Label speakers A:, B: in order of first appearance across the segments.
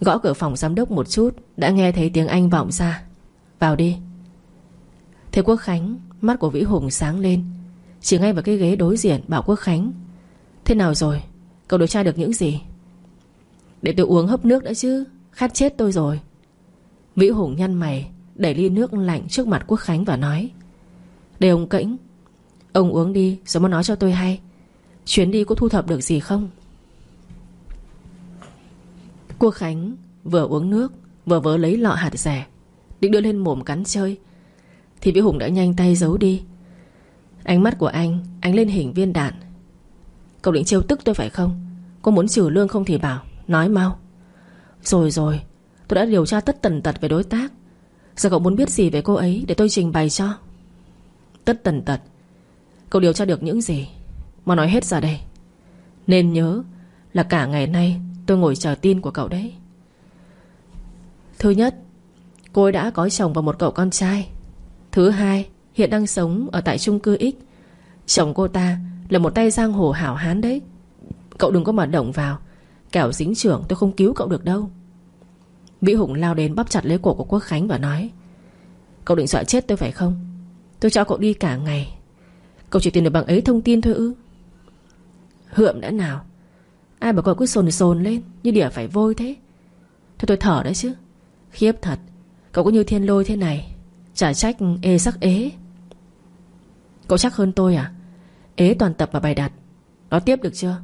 A: Gõ cửa phòng giám đốc một chút, Đã nghe thấy tiếng Anh vọng ra. Vào đi. Thế Quốc Khánh, Mắt của Vĩ Hùng sáng lên. Chỉ ngay vào cái ghế đối diện, bảo Quốc Khánh, Thế nào rồi? Cậu điều tra được những gì? Để tôi uống hấp nước đã chứ, Khát chết tôi rồi. Vĩ Hùng nhăn mày, Đẩy ly nước lạnh trước mặt Quốc Khánh và nói để ông Kĩnh Ông uống đi, rồi mới nói cho tôi hay. Chuyến đi có thu thập được gì không? Quốc Khánh vừa uống nước, Vừa vớ lấy lọ hạt rẻ, Định đưa lên mồm cắn chơi. Thì Vĩ Hùng đã nhanh tay giấu đi. Ánh mắt của anh Anh lên hình viên đạn. Cậu định trêu tức tôi phải không? Cô muốn trừ lương không thì bảo, Nói mau. Rồi rồi, Tôi đã điều tra tất tần tật về đối tác. Giờ cậu muốn biết gì về cô ấy Để tôi trình bày cho? Tất tần tật? Cậu điều tra được những gì? Mà nói hết ra đây. Nên nhớ là cả ngày nay Tôi ngồi chờ tin của cậu đấy. Thứ nhất, Cô ấy đã có chồng và một cậu con trai. Thứ hai, Hiện đang sống ở tại chung cư X. Chồng cô ta là một tay giang hồ hảo hán đấy. Cậu đừng có mà động vào. Kẻo dính trưởng, tôi không cứu cậu được đâu. Vĩ Hùng lao đến bắp chặt lấy cổ của Quốc Khánh và nói, Cậu định sợ chết tôi phải không? Tôi cho cậu đi cả ngày. Cậu chỉ tìm được bằng ấy thông tin thôi ư? Hượm đã nào. Ai bảo cậu cứ sồn sồn lên, Như đỉa phải vôi thế. Thôi tôi thở đấy chứ. Khiếp thật, Cậu có như thiên lôi thế này, Chả trách ê sắc ế. Cậu chắc hơn tôi à? Ế toàn tập và bài đặt Nói tiếp được chưa?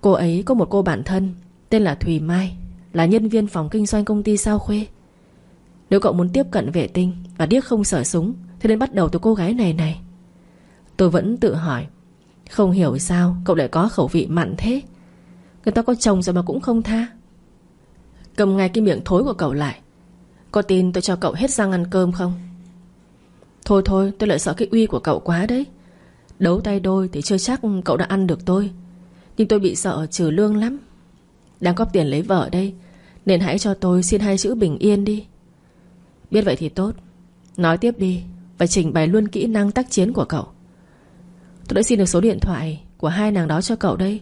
A: Cô ấy có một cô bạn thân, Tên là Thùy Mai, Là nhân viên phòng kinh doanh công ty Sao Khuê. Nếu cậu muốn tiếp cận vệ tinh Và điếc không sở súng Thì nên bắt đầu từ cô gái này này. Tôi vẫn tự hỏi không hiểu sao cậu lại có khẩu vị mặn thế. Người ta có chồng rồi mà cũng không tha. Cầm ngay cái miệng thối của cậu lại. Có tin tôi cho cậu hết răng ăn cơm không? Thôi thôi, tôi lại sợ cái uy của cậu quá đấy. Đấu tay đôi thì chưa chắc cậu đã ăn được tôi. Nhưng tôi bị sợ trừ lương lắm. Đang có tiền lấy vợ đây, Nên hãy cho tôi xin hai chữ bình yên đi. Biết vậy thì tốt. Nói tiếp đi Và trình bày luôn kỹ năng tác chiến của cậu. Tôi đã xin được số điện thoại Của hai nàng đó cho cậu đây.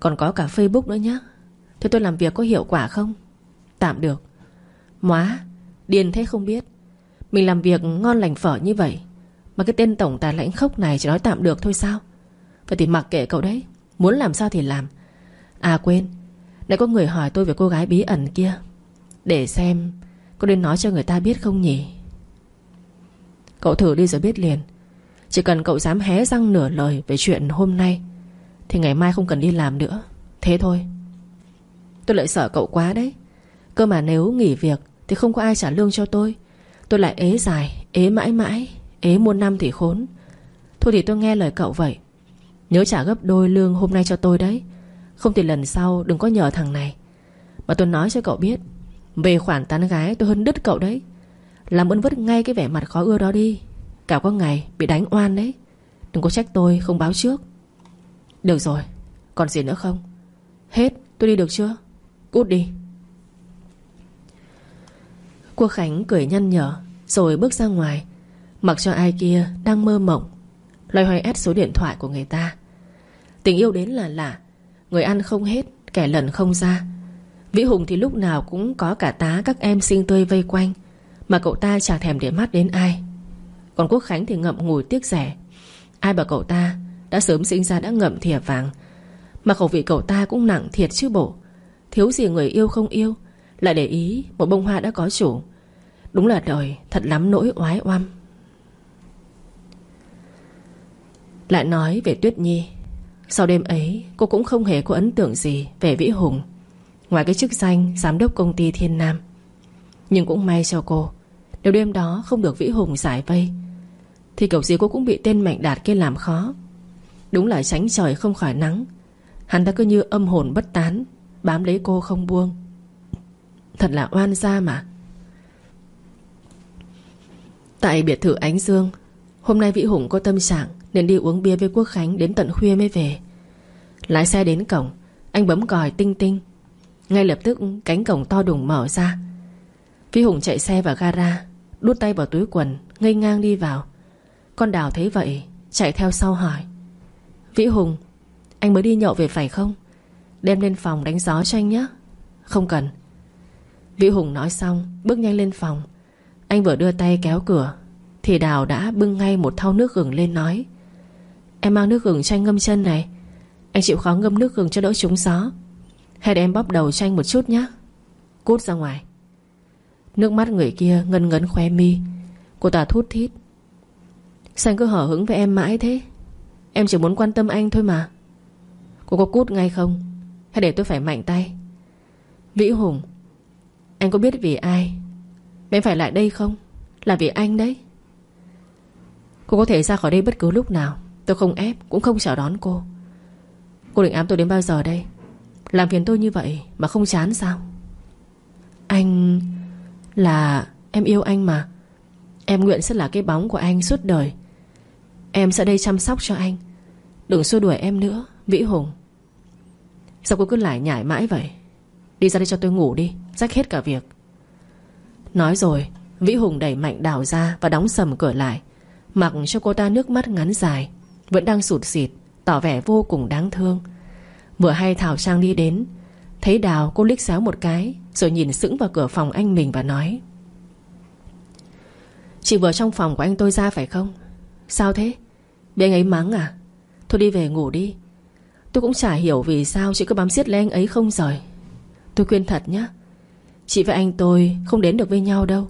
A: Còn có cả Facebook nữa nhé Thế tôi làm việc có hiệu quả không? Tạm được. Móa Điền thế không biết. Mình làm việc ngon lành phở như vậy, Mà cái tên tổng tài lãnh khốc này chỉ nói tạm được thôi sao? Vậy thì mặc kệ cậu đấy. Muốn làm sao thì làm. À quên, Nãy có người hỏi tôi về cô gái bí ẩn kia. Để xem Có nên nói cho người ta biết không nhỉ? Cậu thử đi rồi biết liền. Chỉ cần cậu dám hé răng nửa lời Về chuyện hôm nay Thì ngày mai không cần đi làm nữa. Thế thôi. Tôi lại sợ cậu quá đấy. Cơ mà nếu nghỉ việc Thì không có ai trả lương cho tôi. Tôi lại ế dài, ế mãi mãi Ế muôn năm thì khốn. Thôi thì tôi nghe lời cậu vậy. Nhớ trả gấp đôi lương hôm nay cho tôi đấy. Không thì lần sau đừng có nhờ thằng này. Mà tôi nói cho cậu biết Về khoản tán gái tôi hơn đứt cậu đấy. Làm ơn vứt ngay cái vẻ mặt khó ưa đó đi. Cả có ngày bị đánh oan đấy. Đừng có trách tôi, không báo trước. Được rồi, Còn gì nữa không? Hết, tôi đi được chưa? Cút đi. Quốc Khánh cười nhăn nhở, Rồi bước ra ngoài. Mặc cho ai kia đang mơ mộng, Loay hoay ép số điện thoại của người ta. Tình yêu đến là lạ, Người ăn không hết, Kẻ lần không ra. Vĩ Hùng thì lúc nào cũng có cả tá các em xinh tươi vây quanh, Mà cậu ta chả thèm để mắt đến ai. Còn Quốc Khánh thì ngậm ngùi tiếc rẻ. Ai bảo cậu ta Đã sớm sinh ra đã ngậm thìa vàng, Mà khẩu vị cậu ta cũng nặng thiệt chứ bộ. Thiếu gì người yêu không yêu, Lại để ý một bông hoa đã có chủ. Đúng là đời thật lắm nỗi oái oăm. Lại nói về Tuyết Nhi. Sau đêm ấy, cô cũng không hề có ấn tượng gì Về Vĩ Hùng, Ngoài cái chức danh giám đốc công ty Thiên Nam. Nhưng cũng may cho cô, Nếu đêm đó không được Vĩ Hùng giải vây thì kiểu gì cô cũng bị tên Mạnh Đạt kia làm khó. Đúng là tránh trời không khỏi nắng. Hắn ta cứ như âm hồn bất tán, Bám lấy cô không buông. Thật là oan gia mà. Tại biệt thự Ánh Dương, Hôm nay Vĩ Hùng có tâm trạng Nên đi uống bia với Quốc Khánh đến tận khuya mới về. Lái xe đến cổng, Anh bấm còi tinh tinh. Ngay lập tức cánh cổng to đùng mở ra. Vĩ Hùng chạy xe vào gara, Đút tay vào túi quần, Ngây ngang đi vào. Con Đào thấy vậy, Chạy theo sau hỏi. Vĩ Hùng, Anh mới đi nhậu về phải không? Đem lên phòng đánh gió cho anh nhé. Không cần. Vĩ Hùng nói xong, Bước nhanh lên phòng. Anh vừa đưa tay kéo cửa, Thì Đào đã bưng ngay một thau nước gừng lên nói. Em mang nước gừng cho anh ngâm chân này. Anh chịu khó ngâm nước gừng cho đỡ trúng gió. Hay để em bóp đầu cho anh một chút nhé. Cút ra ngoài. Nước mắt người kia ngân ngấn khoe mi. Cô ta thút thít Sao anh cứ hở hứng với em mãi thế. Em chỉ muốn quan tâm anh thôi mà. Cô có cút ngay không? Hay để tôi phải mạnh tay? Vĩ Hùng, Anh có biết vì ai? Mà em phải lại đây không? Là vì anh đấy. Cô có thể ra khỏi đây bất cứ lúc nào. Tôi không ép, cũng không chào đón cô. Cô định ám tôi đến bao giờ đây? Làm phiền tôi như vậy mà không chán sao? Anh Là, em yêu anh mà. Em nguyện sẽ là cái bóng của anh suốt đời. Em sẽ đây chăm sóc cho anh. Đừng xua đuổi em nữa, Vĩ Hùng. Sao cô cứ lại nhải mãi vậy? Đi ra đây cho tôi ngủ đi, Rách hết cả việc. Nói rồi, Vĩ Hùng đẩy mạnh đào ra Và đóng sầm cửa lại. Mặc cho cô ta nước mắt ngắn dài, Vẫn đang sụt xịt, Tỏ vẻ vô cùng đáng thương. Vừa hay Thảo Trang đi đến, Thấy Đào cô liếc xéo một cái, Rồi nhìn sững vào cửa phòng anh mình và nói. Chị vừa trong phòng của anh tôi ra phải không? Sao thế? Bị anh ấy mắng à? Thôi đi về ngủ đi. Tôi cũng chả hiểu vì sao chị cứ bám xiết lấy anh ấy không rời. Tôi khuyên thật nhé Chị và anh tôi không đến được với nhau đâu.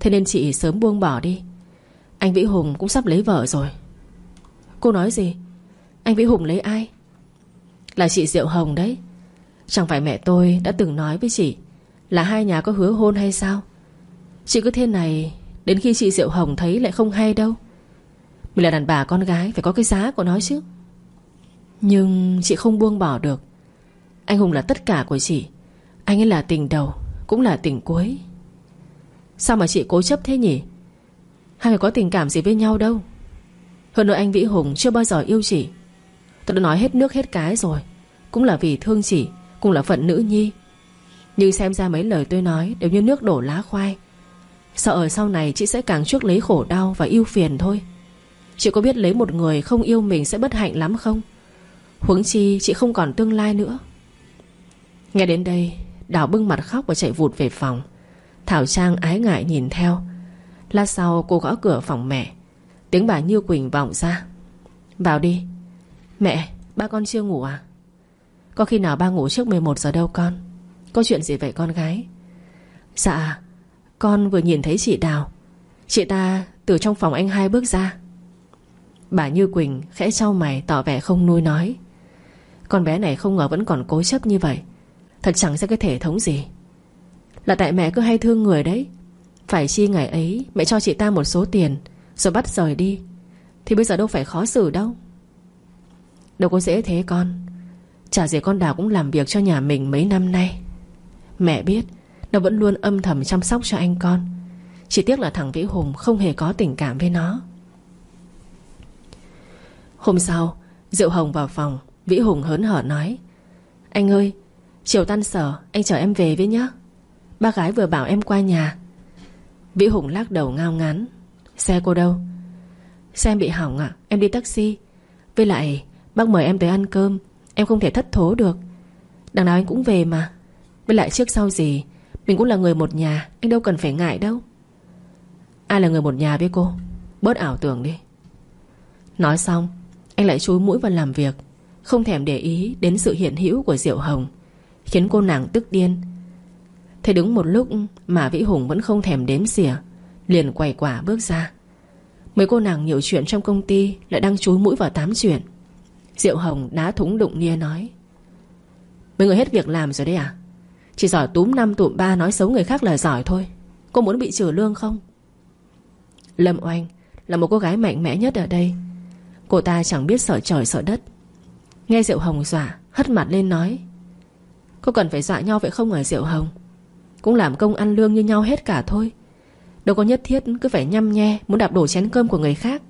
A: Thế nên chị sớm buông bỏ đi. Anh Vĩ Hùng cũng sắp lấy vợ rồi. Cô nói gì? Anh Vĩ Hùng lấy ai? Là chị Diệu Hồng đấy. Chẳng phải mẹ tôi đã từng nói với chị Là hai nhà có hứa hôn hay sao? Chị cứ thế này, Đến khi chị Diệu Hồng thấy lại không hay đâu. Mình là đàn bà con gái, Phải có cái giá của nó chứ. Nhưng chị không buông bỏ được. Anh Hùng là tất cả của chị. Anh ấy là tình đầu, Cũng là tình cuối. Sao mà chị cố chấp thế nhỉ? Hai người có tình cảm gì với nhau đâu. Hơn nữa anh Vĩ Hùng chưa bao giờ yêu chị. Tôi đã nói hết nước hết cái rồi. Cũng là vì thương chị, Cũng là phận nữ nhi. Nhưng xem ra mấy lời tôi nói Đều như nước đổ lá khoai. Sợ ở sau này chị sẽ càng chuốc lấy khổ đau Và yêu phiền thôi. Chị có biết lấy một người không yêu mình sẽ bất hạnh lắm không? Huống chi chị không còn tương lai nữa. Nghe đến đây Đào bưng mặt khóc và chạy vụt về phòng. Thảo Trang ái ngại nhìn theo. Lát sau cô gõ cửa phòng mẹ. Tiếng bà Như Quỳnh vọng ra. Vào đi. Mẹ, ba con chưa ngủ à? Có khi nào ba ngủ trước 11 giờ đâu con? Có chuyện gì vậy con gái? Dạ Con vừa nhìn thấy chị Đào. Chị ta từ trong phòng anh hai bước ra. Bà Như Quỳnh khẽ trao mày tỏ vẻ không nuôi nói. Con bé này không ngờ vẫn còn cố chấp như vậy. Thật chẳng ra cái thể thống gì. Là tại mẹ cứ hay thương người đấy. Phải chi ngày ấy Mẹ cho chị ta một số tiền, Rồi bắt rời đi. Thì bây giờ đâu phải khó xử đâu. Đâu có dễ thế con. Chả gì con Đào cũng làm việc cho nhà mình mấy năm nay. Mẹ biết, Nó vẫn luôn âm thầm chăm sóc cho anh con. Chỉ tiếc là thằng Vĩ Hùng Không hề có tình cảm với nó. Hôm sau, Diệu Hồng vào phòng, Vĩ Hùng hớn hở nói, Anh ơi, Chiều tan sở, anh chở em về với nhé Ba gái vừa bảo em qua nhà. Vĩ Hùng lắc đầu ngao ngán, Xe cô đâu? Xe em bị hỏng ạ, Em đi taxi. Với lại, bác mời em tới ăn cơm, Em không thể thất thố được. Đằng nào anh cũng về mà. Với lại trước sau gì, Mình cũng là người một nhà, Anh đâu cần phải ngại đâu. Ai là người một nhà với cô? Bớt ảo tưởng đi. Nói xong anh lại chúi mũi vào làm việc, Không thèm để ý đến sự hiện hữu của Diệu Hồng, Khiến cô nàng tức điên. Thế đứng một lúc mà Vĩ Hùng vẫn không thèm đếm xỉa, Liền quay quả bước ra. Mấy cô nàng nhiều chuyện trong công ty Lại đang chúi mũi vào tám chuyện. Diệu Hồng đá thúng đụng nia nói. Mấy người hết việc làm rồi đấy à? Chỉ giỏi túm năm tụm ba Nói xấu người khác là giỏi thôi. Cô muốn bị trừ lương không? Lâm Oanh là một cô gái mạnh mẽ nhất ở đây. Cô ta chẳng biết sợ trời sợ đất. Nghe Diệu Hồng dọa, Hất mặt lên nói Có cần phải dọa nhau vậy không ở Diệu Hồng? Cũng làm công ăn lương như nhau hết cả thôi. Đâu có nhất thiết cứ phải nhăm nhe Muốn đạp đổ chén cơm của người khác.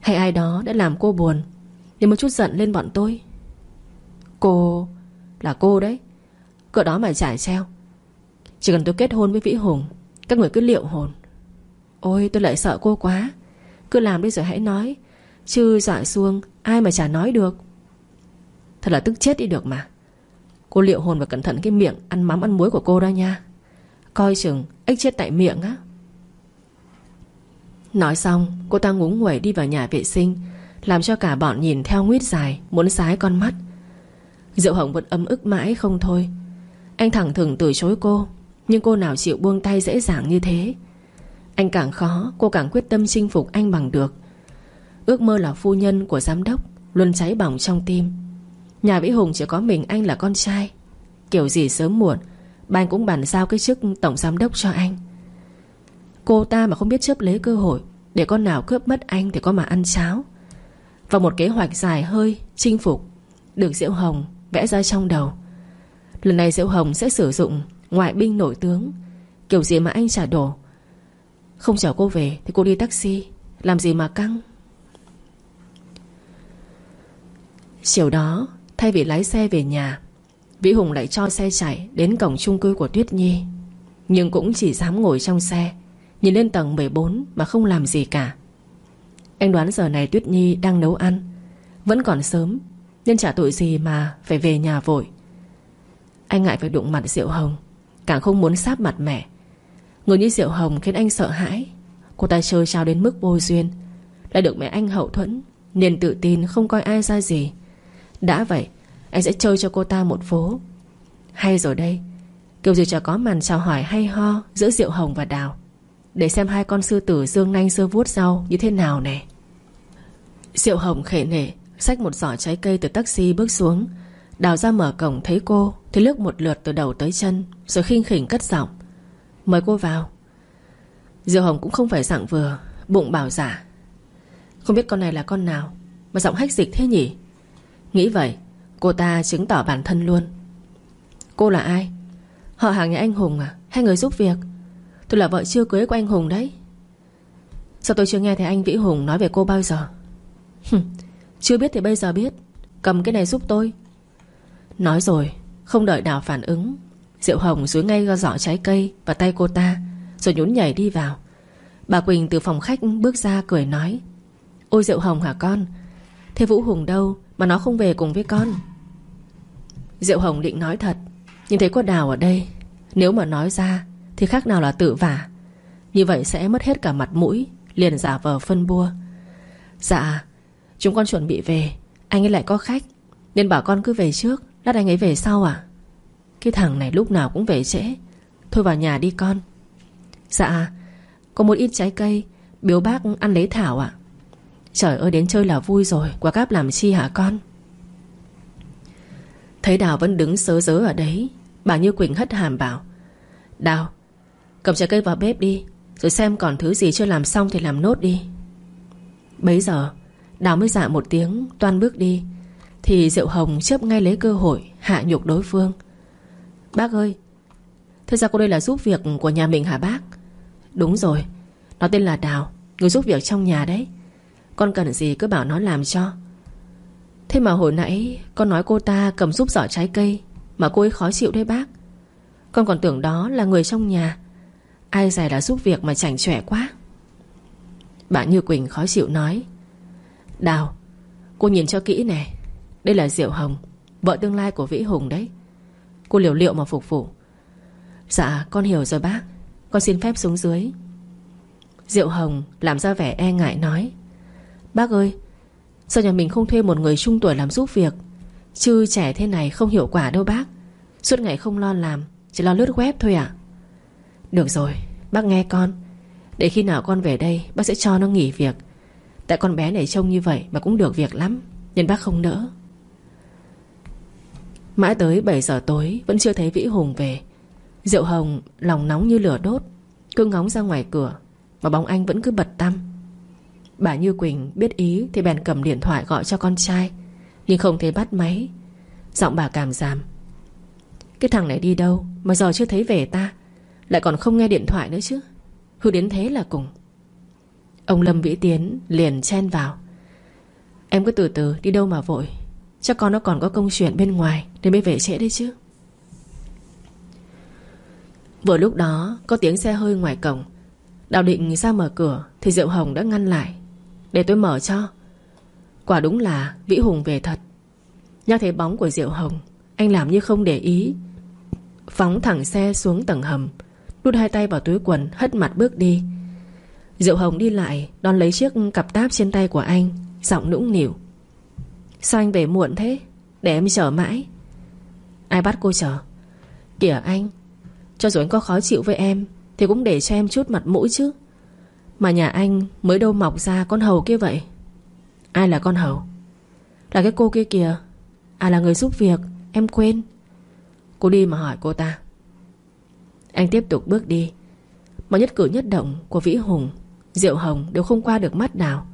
A: Hay ai đó đã làm cô buồn Để một chút giận lên bọn tôi. Cô, Là cô đấy. Cỡ đó mà trải treo. Chỉ cần tôi kết hôn với Vĩ Hùng, Các người cứ liệu hồn. Ôi, tôi lại sợ cô quá. Cứ làm đi rồi hãy nói Chứ dọa xuông, ai mà chả nói được. Thật là tức chết đi được mà. Cô liệu hồn và cẩn thận cái miệng Ăn mắm ăn muối của cô đó nha. Coi chừng ếch chết tại miệng á. Nói xong, Cô ta ngúng nguẩy đi vào nhà vệ sinh, Làm cho cả bọn nhìn theo nguyết dài, Muốn sái con mắt. Diệu Hồng vẫn ấm ức mãi không thôi. Anh thẳng thừng từ chối cô, Nhưng cô nào chịu buông tay dễ dàng như thế? Anh càng khó, Cô càng quyết tâm chinh phục anh bằng được. Ước mơ là phu nhân của giám đốc, Luôn cháy bỏng trong tim. Nhà Vĩ Hùng chỉ có mình anh là con trai. Kiểu gì sớm muộn, ban cũng bàn giao cái chức tổng giám đốc cho anh. Cô ta mà không biết chấp lấy cơ hội, Để con nào cướp mất anh Thì có mà ăn cháo. Và một kế hoạch dài hơi, Chinh phục, Được Diệu Hồng vẽ ra trong đầu. Lần này Diệu Hồng sẽ sử dụng Ngoại binh nổi tướng, Kiểu gì mà anh trả đổ. Không chở cô về thì cô đi taxi, Làm gì mà căng? Chiều đó, Thay vì lái xe về nhà, Vĩ Hùng lại cho xe chạy Đến cổng chung cư của Tuyết Nhi. Nhưng cũng chỉ dám ngồi trong xe, Nhìn lên tầng 14 mà không làm gì cả. Anh đoán giờ này Tuyết Nhi đang nấu ăn, Vẫn còn sớm, Nên chả tội gì mà phải về nhà vội. Anh ngại phải đụng mặt Diệu Hồng, Càng không muốn sáp mặt mẹ. Người như Diệu Hồng khiến anh sợ hãi. Cô ta chơi trao đến mức vô duyên. Lại được mẹ anh hậu thuẫn, Nên tự tin không coi ai ra gì. Đã vậy, Anh sẽ chơi cho cô ta một phố Hay rồi đây, Kiểu gì chả có màn chào hỏi hay ho Giữa Diệu Hồng và Đào. Để xem hai con sư tử dương nanh sơ vuốt rau Như thế nào nè. Diệu Hồng khệ nể, Xách một giỏ trái cây từ taxi bước xuống. Đào ra mở cổng thấy cô, Thì lướt một lượt từ đầu tới chân, Rồi khinh khỉnh cất giọng. Mời cô vào. Diệu Hồng cũng không phải dạng vừa, Bụng bảo giả. Không biết con này là con nào, Mà giọng hách dịch thế nhỉ? Nghĩ vậy, cô ta chứng tỏ bản thân luôn. Cô là ai? Họ hàng nhà anh Hùng à? Hay người giúp việc? Tôi là vợ chưa cưới của anh Hùng đấy. Sao tôi chưa nghe thấy anh Vĩ Hùng nói về cô bao giờ? Chưa biết thì bây giờ biết. Cầm cái này giúp tôi. Nói rồi, Không đợi Đào phản ứng. Diệu Hồng dưới ngay ra giỏ trái cây Và tay cô ta, Rồi nhún nhảy đi vào. Bà Quỳnh từ phòng khách bước ra cười nói, Ôi Diệu Hồng hả con? Thế Vũ Hùng đâu mà nó không về cùng với con. Diệu Hồng định nói thật, Nhưng thấy có Đào ở đây, Nếu mà nói ra, thì khác nào là tự vả. Như vậy sẽ mất hết cả mặt mũi, Liền giả vờ phân bua. Dạ Chúng con chuẩn bị về, Anh ấy lại có khách, Nên bảo con cứ về trước, Lát anh ấy về sau à Cái thằng này lúc nào cũng về trễ, Thôi vào nhà đi con. Dạ Có một ít trái cây, Biếu bác ăn lấy thảo ạ. Trời ơi, đến chơi là vui rồi. Quả cáp làm chi hả con? Thấy Đào vẫn đứng sớ dớ ở đấy. Bà Như Quỳnh hất hàm bảo, Đào, Cầm trái cây vào bếp đi, Rồi xem còn thứ gì chưa làm xong thì làm nốt đi. Bấy giờ, Đào mới dạ một tiếng, toan bước đi. Thì Diệu Hồng chấp ngay lấy cơ hội, Hạ nhục đối phương. Bác ơi Thế ra cô đây là giúp việc của nhà mình hả bác? Đúng rồi, Nó tên là Đào, Người giúp việc trong nhà đấy. Con cần gì cứ bảo nó làm cho. Thế mà hồi nãy Con nói cô ta cầm giúp giỏ trái cây Mà cô ấy khó chịu đấy bác. Con còn tưởng đó là người trong nhà. Ai dè đã giúp việc mà chảnh trẻ quá. Bạn Như Quỳnh khó chịu nói, Đào, Cô nhìn cho kỹ nè. Đây là Diệu Hồng, Vợ tương lai của Vĩ Hùng đấy. Cô liều liệu mà phục vụ. Dạ con hiểu rồi bác. Con xin phép xuống dưới. Diệu Hồng làm ra vẻ e ngại nói Bác ơi, Sao nhà mình không thuê một người trung tuổi làm giúp việc? Chứ trẻ thế này không hiệu quả đâu bác. Suốt ngày không lo làm, Chỉ lo lướt web thôi à được rồi, bác nghe con. Để khi nào con về đây, bác sẽ cho nó nghỉ việc. Tại con bé này trông như vậy Mà cũng được việc lắm, Nên bác không nỡ. Mãi tới 7 giờ tối, Vẫn chưa thấy Vĩ Hùng về. Diệu Hồng lòng nóng như lửa đốt, Cứ ngóng ra ngoài cửa, Mà bóng anh vẫn cứ bật tăm. Bà Như Quỳnh biết ý Thì bèn cầm điện thoại gọi cho con trai, Nhưng không thấy bắt máy. Giọng bà cảm giảm. Cái thằng này đi đâu Mà giờ chưa thấy về ta? Lại còn không nghe điện thoại nữa chứ. Hư đến thế là cùng. Ông Lâm Vĩ Tiến liền chen vào. Em cứ từ từ, đi đâu mà vội. Chắc con nó còn có công chuyện bên ngoài Nên mới về trễ đấy chứ. Vừa lúc đó, Có tiếng xe hơi ngoài cổng. Đào định ra mở cửa Thì Diệu Hồng đã ngăn lại. Để tôi mở cho. Quả đúng là Vĩ Hùng về thật. Nhắc thấy bóng của Diệu Hồng, Anh làm như không để ý. Phóng thẳng xe xuống tầng hầm, Đút hai tay vào túi quần, Hất mặt bước đi. Diệu Hồng đi lại, Đón lấy chiếc cặp táp trên tay của anh, Giọng nũng nỉu Sao anh về muộn thế? Để em chờ mãi. Ai bắt cô chờ? Kìa anh, Cho dù anh có khó chịu với em, Thì cũng để cho em chút mặt mũi chứ. Mà nhà anh mới đâu mọc ra con hầu kia vậy? Ai là con hầu? Là cái cô kia kìa. À là người giúp việc. Em quên. Cô đi mà hỏi cô ta. Anh tiếp tục bước đi. Mọi nhất cử nhất động của Vĩ Hùng, Diệu Hồng đều không qua được mắt nào.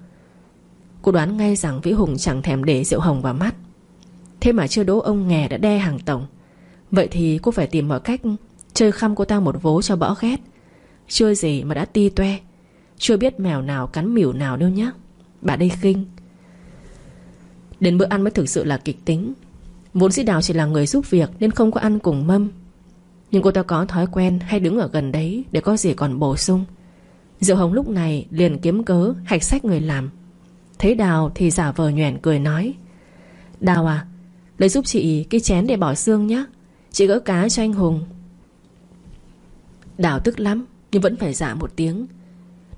A: Cô đoán ngay rằng Vĩ Hùng chẳng thèm để Diệu Hồng vào mắt. Thế mà chưa đố ông nghè đã đe hàng tổng. Vậy thì cô phải tìm mọi cách Chơi khăm cô ta một vố cho bỏ ghét. Chưa gì mà đã ti toe. Chưa biết mèo nào cắn mỉu nào đâu nhá. Bà đây khinh. Đến bữa ăn mới thực sự là kịch tính. Vốn sĩ Đào chỉ là người giúp việc Nên không có ăn cùng mâm. Nhưng cô ta có thói quen hay đứng ở gần đấy Để có gì còn bổ sung. Diệu Hồng lúc này liền kiếm cớ Hạch sách người làm. Thấy Đào thì giả vờ nhoẻn cười nói, Đào à Lấy giúp chị cái chén để bỏ xương nhé Chị gỡ cá cho anh Hùng. Đào tức lắm, Nhưng vẫn phải giả một tiếng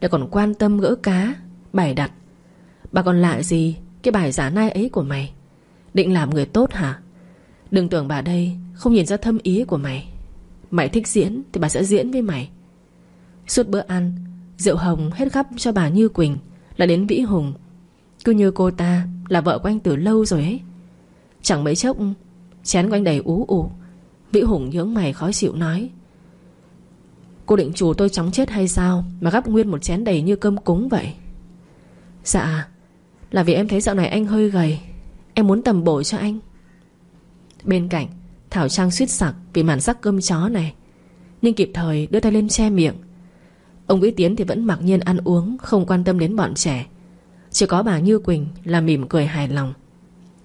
A: đã còn quan tâm gỡ cá Bài đặt. Bà còn lại gì Cái bài giả nai ấy của mày? Định làm người tốt hả? Đừng tưởng bà đây không nhìn ra thâm ý của mày. Mày thích diễn Thì bà sẽ diễn với mày. Suốt bữa ăn Rượu hồng hết gấp cho bà Như Quỳnh Là đến Vĩ Hùng. Cứ như cô ta là vợ của anh từ lâu rồi ấy. Chẳng mấy chốc, Chén của anh đầy ú ủ Vĩ Hùng nhướng mày khó chịu nói Cô định chủ tôi chóng chết hay sao Mà gắp nguyên một chén đầy như cơm cúng vậy? Dạ Là vì em thấy dạo này anh hơi gầy. Em muốn tầm bổ cho anh. Bên cạnh, Thảo Trang suýt sặc vì màn sắc cơm chó này. Nhưng kịp thời đưa tay lên che miệng. Ông Vĩ Tiến thì vẫn mặc nhiên ăn uống, Không quan tâm đến bọn trẻ. Chỉ có bà Như Quỳnh là mỉm cười hài lòng.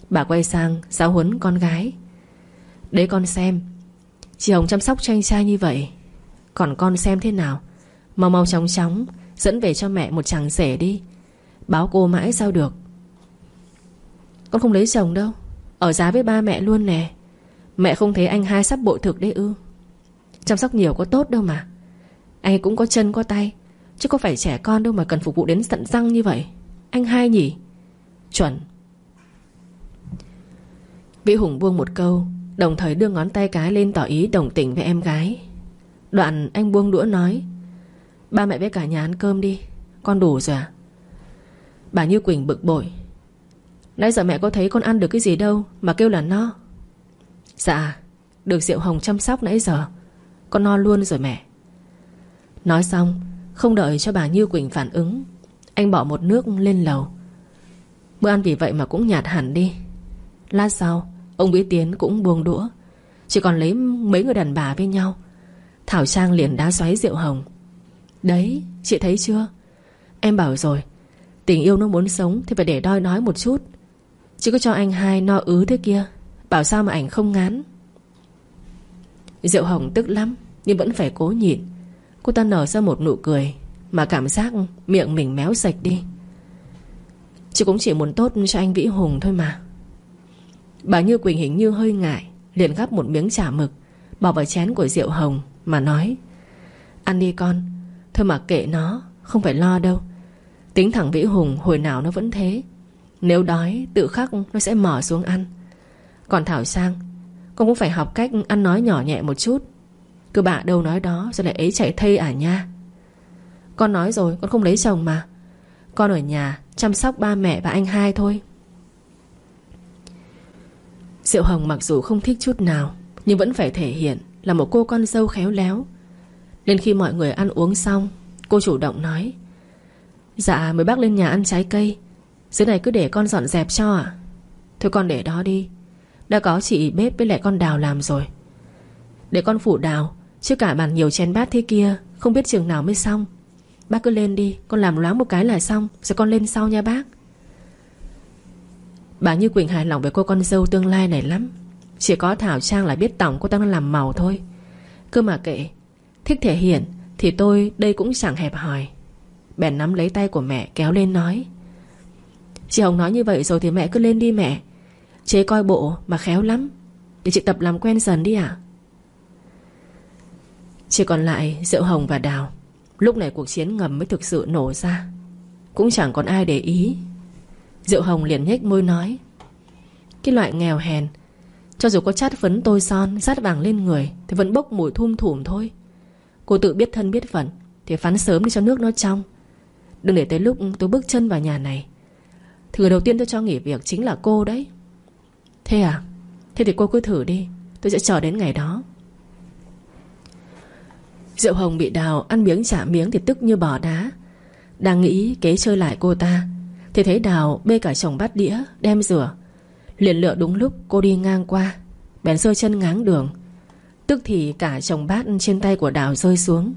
A: Bà quay sang giáo huấn con gái. Để con xem, Chị Hồng chăm sóc cho anh trai như vậy còn con xem thế nào? Mau mau chóng chóng, Dẫn về cho mẹ một chàng rể đi. Báo cô mãi sao được? Con không lấy chồng đâu. Ở giá với ba mẹ luôn nè. Mẹ không thấy anh hai sắp bội thực đấy ư? Chăm sóc nhiều có tốt đâu mà. Anh cũng có chân có tay, Chứ có phải trẻ con đâu mà cần phục vụ đến tận răng như vậy. Anh hai nhỉ? Chuẩn. Vĩ Hùng buông một câu, Đồng thời đưa ngón tay cái lên tỏ ý đồng tình với em gái. Đoạn anh buông đũa nói, Ba mẹ với cả nhà ăn cơm đi, Con đủ rồi à Bà Như Quỳnh bực bội, Nãy giờ mẹ có thấy con ăn được cái gì đâu Mà kêu là no. Dạ Được Diệu Hồng chăm sóc nãy giờ, Con no luôn rồi mẹ. Nói xong, Không đợi cho bà Như Quỳnh phản ứng, Anh bỏ một nước lên lầu. Bữa ăn vì vậy mà cũng nhạt hẳn đi. Lát sau, Ông Bí Tiến cũng buông đũa, Chỉ còn lấy mấy người đàn bà với nhau Thảo Trang liền đá xoáy rượu hồng. Đấy, chị thấy chưa? Em bảo rồi, Tình yêu nó muốn sống thì phải để đôi nói một chút. Chứ có cho anh hai no ứ thế kia, Bảo sao mà ảnh không ngán. Diệu Hồng tức lắm, Nhưng vẫn phải cố nhịn. Cô ta nở ra một nụ cười Mà cảm giác miệng mình méo sạch đi. Chị cũng chỉ muốn tốt cho anh Vĩ Hùng thôi mà. Bà Như Quỳnh hình như hơi ngại, Liền gắp một miếng chả mực, Bỏ vào chén của Diệu Hồng. Mà nói Ăn đi con, Thôi mà kệ nó, Không phải lo đâu. Tính thằng Vĩ Hùng, hồi nào nó vẫn thế. Nếu đói, tự khắc nó sẽ mở xuống ăn. Còn Thảo Sang, Con cũng phải học cách ăn nói nhỏ nhẹ một chút. Cứ bạ đâu nói đó Rồi lại ấy chạy thây à nha? Con nói rồi, con không lấy chồng mà. Con ở nhà chăm sóc ba mẹ và anh hai thôi. Diệu Hồng mặc dù không thích chút nào, Nhưng vẫn phải thể hiện. Là một cô con dâu khéo léo. Nên khi mọi người ăn uống xong, Cô chủ động nói Dạ mới bác lên nhà ăn trái cây. Dưới này cứ để con dọn dẹp cho ạ. Thôi con để đó đi. Đã có chị bếp với lại con đào làm rồi. Để con phủ đào, Chứ cả bàn nhiều chén bát thế kia, Không biết chừng nào mới xong. Bác cứ lên đi, Con làm loáng một cái là xong, Rồi con lên sau nha bác. Bà Như Quỳnh hài lòng với cô con dâu tương lai này lắm. Chỉ có Thảo Trang là biết tổng cô ta đang làm màu thôi. Cơ mà kệ, Thích thể hiện Thì tôi đây cũng chẳng hẹp hòi. Bèn nắm lấy tay của mẹ kéo lên nói. Chị Hồng nói như vậy rồi thì mẹ cứ lên đi mẹ. Chế coi bộ mà khéo lắm. Để chị tập làm quen dần đi ạ. Chỉ còn lại Diệu Hồng và Đào. Lúc này cuộc chiến ngầm mới thực sự nổ ra. Cũng chẳng còn ai để ý. Diệu Hồng liền nhếch môi nói. Cái loại nghèo hèn cho dù có chát phấn tôi son Rát vàng lên người, Thì vẫn bốc mùi thum thủm thôi. Cô tự biết thân biết phận, Thì phán sớm đi cho nước nó trong. Đừng để tới lúc tôi bước chân vào nhà này. Thì người đầu tiên tôi cho nghỉ việc chính là cô đấy. Thế à? Thế thì cô cứ thử đi, Tôi sẽ chờ đến ngày đó. Rượu Hồng bị đào, Ăn miếng trả miếng thì tức như bỏ đá. Đang nghĩ kế chơi lại cô ta, Thì thấy đào bê cả chồng bát đĩa, Đem rửa. Liền lựa đúng lúc cô đi ngang qua. Bèn rơi chân ngáng đường. Tức thì cả chồng bát trên tay của đào rơi xuống.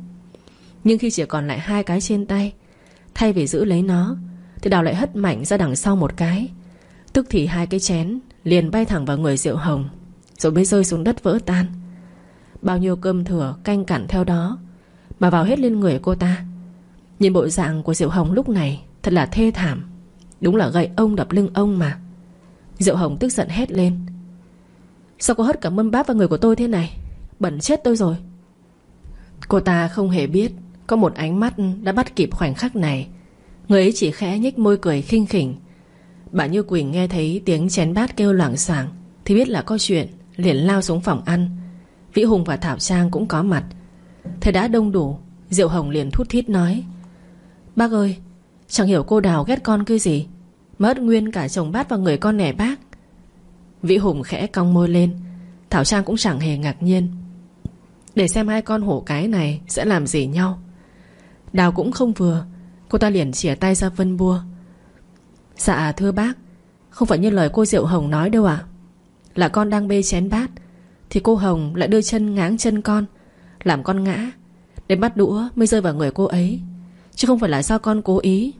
A: Nhưng khi chỉ còn lại hai cái trên tay, Thay vì giữ lấy nó, Thì đào lại hất mạnh ra đằng sau một cái. Tức thì hai cái chén Liền bay thẳng vào người rượu Hồng, Rồi mới rơi xuống đất vỡ tan. Bao nhiêu cơm thừa canh cản theo đó, Mà vào hết lên người cô ta. Nhìn bộ dạng của Diệu Hồng lúc này Thật là thê thảm. Đúng là gậy ông đập lưng ông mà. Diệu Hồng tức giận hét lên. Sao cô hất cả mâm bát vào người của tôi thế này? Bẩn chết tôi rồi. Cô ta không hề biết, Có một ánh mắt đã bắt kịp khoảnh khắc này. Người ấy chỉ khẽ nhếch môi cười khinh khỉnh. Bà Như Quỳnh nghe thấy tiếng chén bát kêu loảng xoảng, Thì biết là có chuyện, Liền lao xuống phòng ăn. Vĩ Hùng và Thảo Trang cũng có mặt. Thế đã đông đủ, Diệu Hồng liền thút thít nói. Bác ơi, Chẳng hiểu cô Đào ghét con cái gì. Mất nguyên cả chồng bát và người con nẻ bác. Vĩ Hùng khẽ cong môi lên. Thảo Trang cũng chẳng hề ngạc nhiên. Để xem hai con hổ cái này Sẽ làm gì nhau. Đào cũng không vừa. Cô ta liền chìa tay ra vân bua. Dạ thưa bác. Không phải như lời cô Diệu Hồng nói đâu ạ. Là con đang bê chén bát, Thì cô Hồng lại đưa chân ngáng chân con, Làm con ngã. Để bắt đũa mới rơi vào người cô ấy. Chứ không phải là do con cố ý.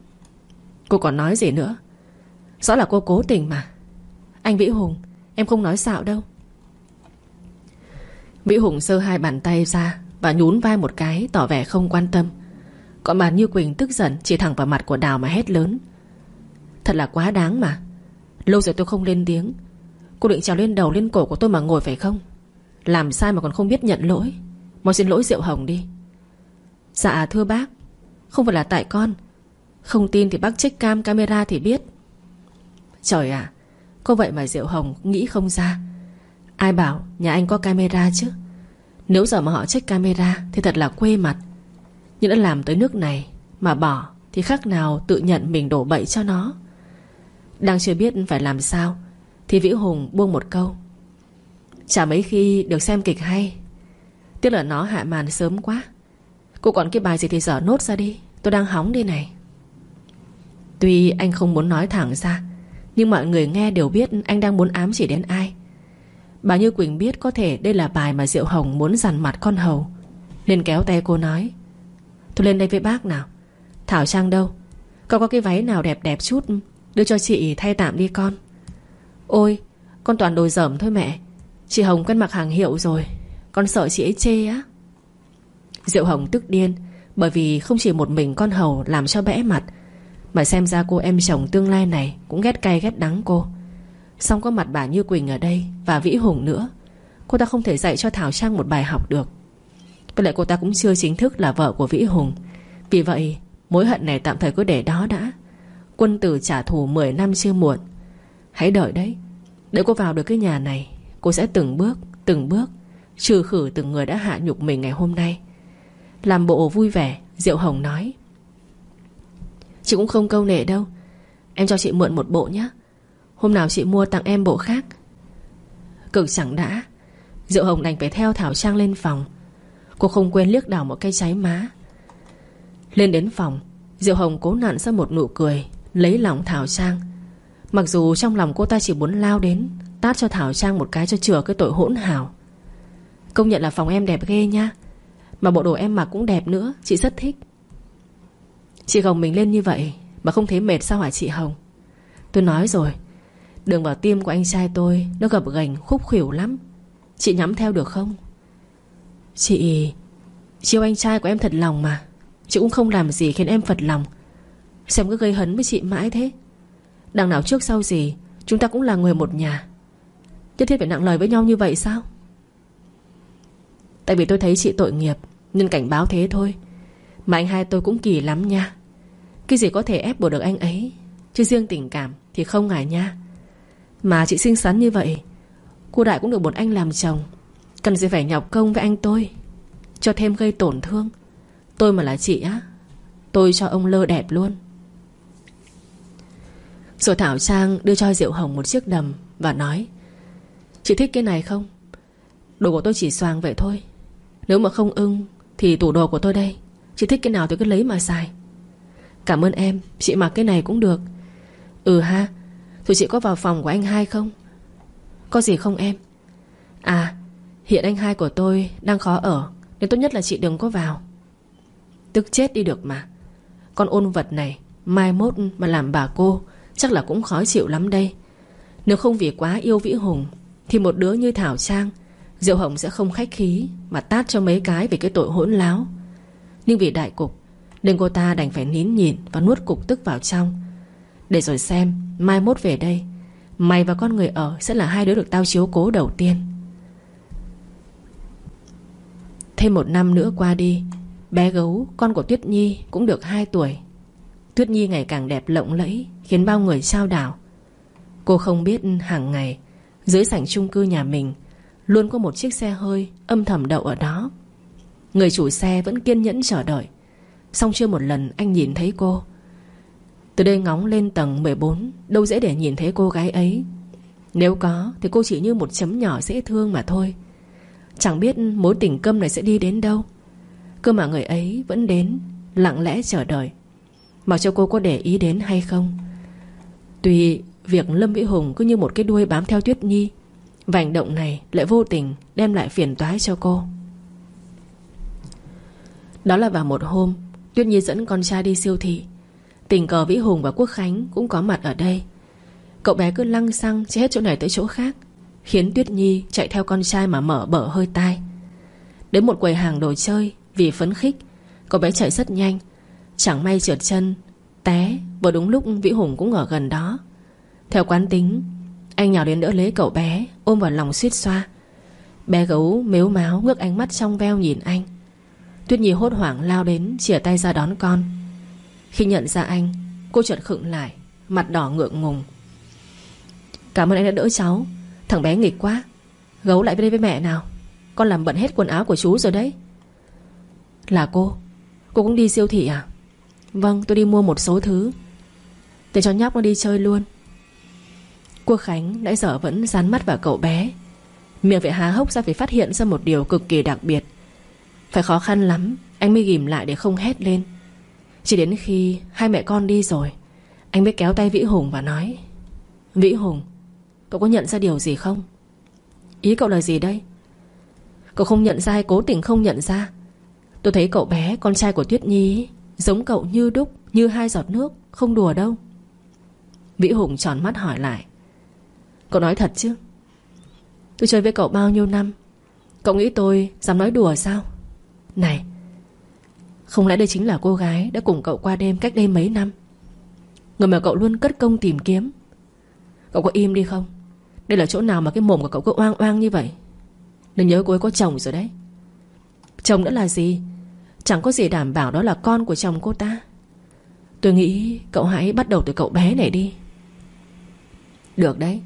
A: Cô còn nói gì nữa? Rõ là cô cố tình mà. Anh Vĩ Hùng, Em không nói xạo đâu. Vĩ Hùng sơ hai bàn tay ra Và nhún vai một cái tỏ vẻ không quan tâm. Còn bà Như Quỳnh tức giận Chỉ thẳng vào mặt của Đào mà hét lớn. Thật là quá đáng mà. Lâu rồi tôi không lên tiếng. Cô định trèo lên đầu lên cổ của tôi mà ngồi phải không? Làm sai mà còn không biết nhận lỗi. Mau xin lỗi Diệu Hồng đi. Dạ thưa bác, Không phải là tại con. Không tin thì bác check cam camera thì biết. Trời ạ, Có vậy mà Diệu Hồng nghĩ không ra. Ai bảo nhà anh có camera chứ? Nếu giờ mà họ check camera Thì thật là quê mặt. Nhưng đã làm tới nước này Mà bỏ thì khác nào tự nhận mình đổ bậy cho nó. Đang chưa biết phải làm sao Thì Vĩ Hùng buông một câu. Chả mấy khi được xem kịch hay. Tiếc là nó hạ màn sớm quá. Cô còn cái bài gì thì dở nốt ra đi. Tôi đang hóng đi này. Tuy anh không muốn nói thẳng ra nhưng mọi người nghe đều biết Anh đang muốn ám chỉ đến ai. Bà Như Quỳnh biết có thể đây là bài Mà Diệu Hồng muốn dằn mặt con hầu. Nên kéo tay cô nói, Tôi lên đây với bác nào. Thảo Trang đâu? Con có cái váy nào đẹp đẹp chút, Đưa cho chị thay tạm đi con. Ôi, con toàn đồ dởm thôi mẹ. Chị Hồng quen mặc hàng hiệu rồi, Con sợ chị ấy chê á. Diệu Hồng tức điên, Bởi vì không chỉ một mình con Hầu làm cho bẽ mặt mà xem ra cô em chồng tương lai này Cũng ghét cay ghét đắng cô. Xong có mặt bà Như Quỳnh ở đây Và Vĩ Hùng nữa. Cô ta không thể dạy cho Thảo Trang một bài học được. Với lại cô ta cũng chưa chính thức là vợ của Vĩ Hùng. Vì vậy mối hận này tạm thời cứ để đó đã. Quân tử trả thù 10 năm chưa muộn. Hãy đợi đấy. Để cô vào được cái nhà này Cô sẽ từng bước, từng bước Trừ khử từng người đã hạ nhục mình ngày hôm nay. Làm bộ vui vẻ Diệu Hồng nói. Chị cũng không câu nệ đâu. Em cho chị mượn một bộ nhé Hôm nào chị mua tặng em bộ khác. Cực chẳng đã. Diệu Hồng đành phải theo Thảo Trang lên phòng. Cô không quên liếc đảo một cây cháy má. Lên đến phòng, Diệu Hồng cố nặn ra một nụ cười, Lấy lòng Thảo Trang. Mặc dù trong lòng cô ta chỉ muốn lao đến, Tát cho Thảo Trang một cái cho chừa cái tội hỗn hào. Công nhận là phòng em đẹp ghê nha. Mà bộ đồ em mặc cũng đẹp nữa, Chị rất thích. Chị gồng mình lên như vậy Mà không thấy mệt sao hả chị Hồng? Tôi nói rồi, Đường vào tim của anh trai tôi Nó gập gành khúc khỉu lắm. Chị nhắm theo được không? Chị Chiêu anh trai của em thật lòng mà, Chị cũng không làm gì khiến em phật lòng. Xem cứ gây hấn với chị mãi thế. Đằng nào trước sau gì, Chúng ta cũng là người một nhà. Nhất thiết phải nặng lời với nhau như vậy sao? Tại vì tôi thấy chị tội nghiệp, Nên cảnh báo thế thôi. Mà anh hai tôi cũng kỳ lắm nha. Cái gì có thể ép buộc được anh ấy? Chứ riêng tình cảm thì không ngại nha. Mà chị xinh xắn như vậy, Cô Đại cũng được một anh làm chồng. Cần gì phải nhọc công với anh tôi? Cho thêm gây tổn thương. Tôi mà là chị á, Tôi cho ông lơ đẹp luôn. Rồi Thảo Trang đưa cho Diệu Hồng một chiếc đầm Và nói, Chị thích cái này không? Đồ của tôi chỉ xoàng vậy thôi. Nếu mà không ưng Thì tủ đồ của tôi đây. Chị thích cái nào tôi cứ lấy mà xài. Cảm ơn em, Chị mặc cái này cũng được. Ừ ha Thôi chị có vào phòng của anh hai không? Có gì không em? À Hiện anh hai của tôi đang khó ở, Nên tốt nhất là chị đừng có vào. Tức chết đi được mà. Con ôn vật này, Mai mốt mà làm bà cô, Chắc là cũng khó chịu lắm đây. Nếu không vì quá yêu Vĩ Hùng, Thì một đứa như Thảo Trang, Diệu Hồng sẽ không khách khí Mà tát cho mấy cái về cái tội hỗn láo. Nhưng vì đại cục nên cô ta đành phải nín nhịn Và nuốt cục tức vào trong. Để rồi xem, Mai mốt về đây, Mày và con người ở sẽ là hai đứa được tao chiếu cố đầu tiên. Thêm một năm nữa qua đi, Bé gấu, con của Tuyết Nhi Cũng được 2 tuổi. Tuyết Nhi ngày càng đẹp lộng lẫy, Khiến bao người trao đảo. Cô không biết hàng ngày, Dưới sảnh chung cư nhà mình, Luôn có một chiếc xe hơi âm thầm đậu ở đó. Người chủ xe vẫn kiên nhẫn chờ đợi. Xong chưa một lần anh nhìn thấy cô? Từ đây ngóng lên tầng 14 Đâu dễ để nhìn thấy cô gái ấy. Nếu có, thì cô chỉ như một chấm nhỏ dễ thương mà thôi. Chẳng biết mối tình câm này sẽ đi đến đâu. Cơ mà người ấy vẫn đến, Lặng lẽ chờ đợi. Mặc cho cô có để ý đến hay không? Tuy việc Lâm Vĩ Hùng cứ như một cái đuôi bám theo Tuyết Nhi, Và hành động này lại vô tình đem lại phiền toái cho cô. Đó là vào một hôm Tuyết Nhi dẫn con trai đi siêu thị. Tình cờ Vĩ Hùng và Quốc Khánh cũng có mặt ở đây. Cậu bé cứ lăng xăng chạy hết chỗ này tới chỗ khác, Khiến Tuyết Nhi chạy theo con trai mà mở bở hơi tai. Đến một quầy hàng đồ chơi, Vì phấn khích, Cậu bé chạy rất nhanh. Chẳng may trượt chân, Té, Vừa đúng lúc Vĩ Hùng cũng ở gần đó. Theo quán tính, Anh nhào đến đỡ lấy cậu bé, Ôm vào lòng suýt xoa. Bé gấu mếu máu ngước ánh mắt trong veo nhìn anh. Tuyết Nhi hốt hoảng lao đến, Chìa tay ra đón con. Khi nhận ra anh, Cô chợt khựng lại, Mặt đỏ ngượng ngùng. Cảm ơn anh đã đỡ cháu, Thằng bé nghịch quá. Gấu lại về đây với mẹ nào. Con làm bận hết quần áo của chú rồi đấy. Là cô Cô cũng đi siêu thị à? Vâng tôi đi mua một số thứ. Để cho nhóc nó đi chơi luôn. Cô Khánh nãy giờ vẫn dán mắt vào cậu bé. Miệng phải há hốc ra phải phát hiện ra một điều cực kỳ đặc biệt. Phải khó khăn lắm, Anh mới ghim lại để không hét lên. Chỉ đến khi hai mẹ con đi rồi, Anh mới kéo tay Vĩ Hùng và nói, Vĩ Hùng, Cậu có nhận ra điều gì không? Ý cậu là gì đây? Cậu không nhận ra hay cố tình không nhận ra? Tôi thấy cậu bé, con trai của Tuyết Nhi Giống cậu như đúc, Như hai giọt nước, Không đùa đâu. Vĩ Hùng tròn mắt hỏi lại, Cậu nói thật chứ? Tôi chơi với cậu bao nhiêu năm? Cậu nghĩ tôi dám nói đùa sao? Này, Không lẽ đây chính là cô gái Đã cùng cậu qua đêm cách đây mấy năm? Người mà cậu luôn cất công tìm kiếm. Cậu có im đi không? Đây là chỗ nào mà cái mồm của cậu cứ oang oang như vậy? Nên nhớ cô ấy có chồng rồi đấy. Chồng đã là gì? Chẳng có gì đảm bảo đó là con của chồng cô ta. Tôi nghĩ cậu hãy bắt đầu từ cậu bé này đi. Được đấy.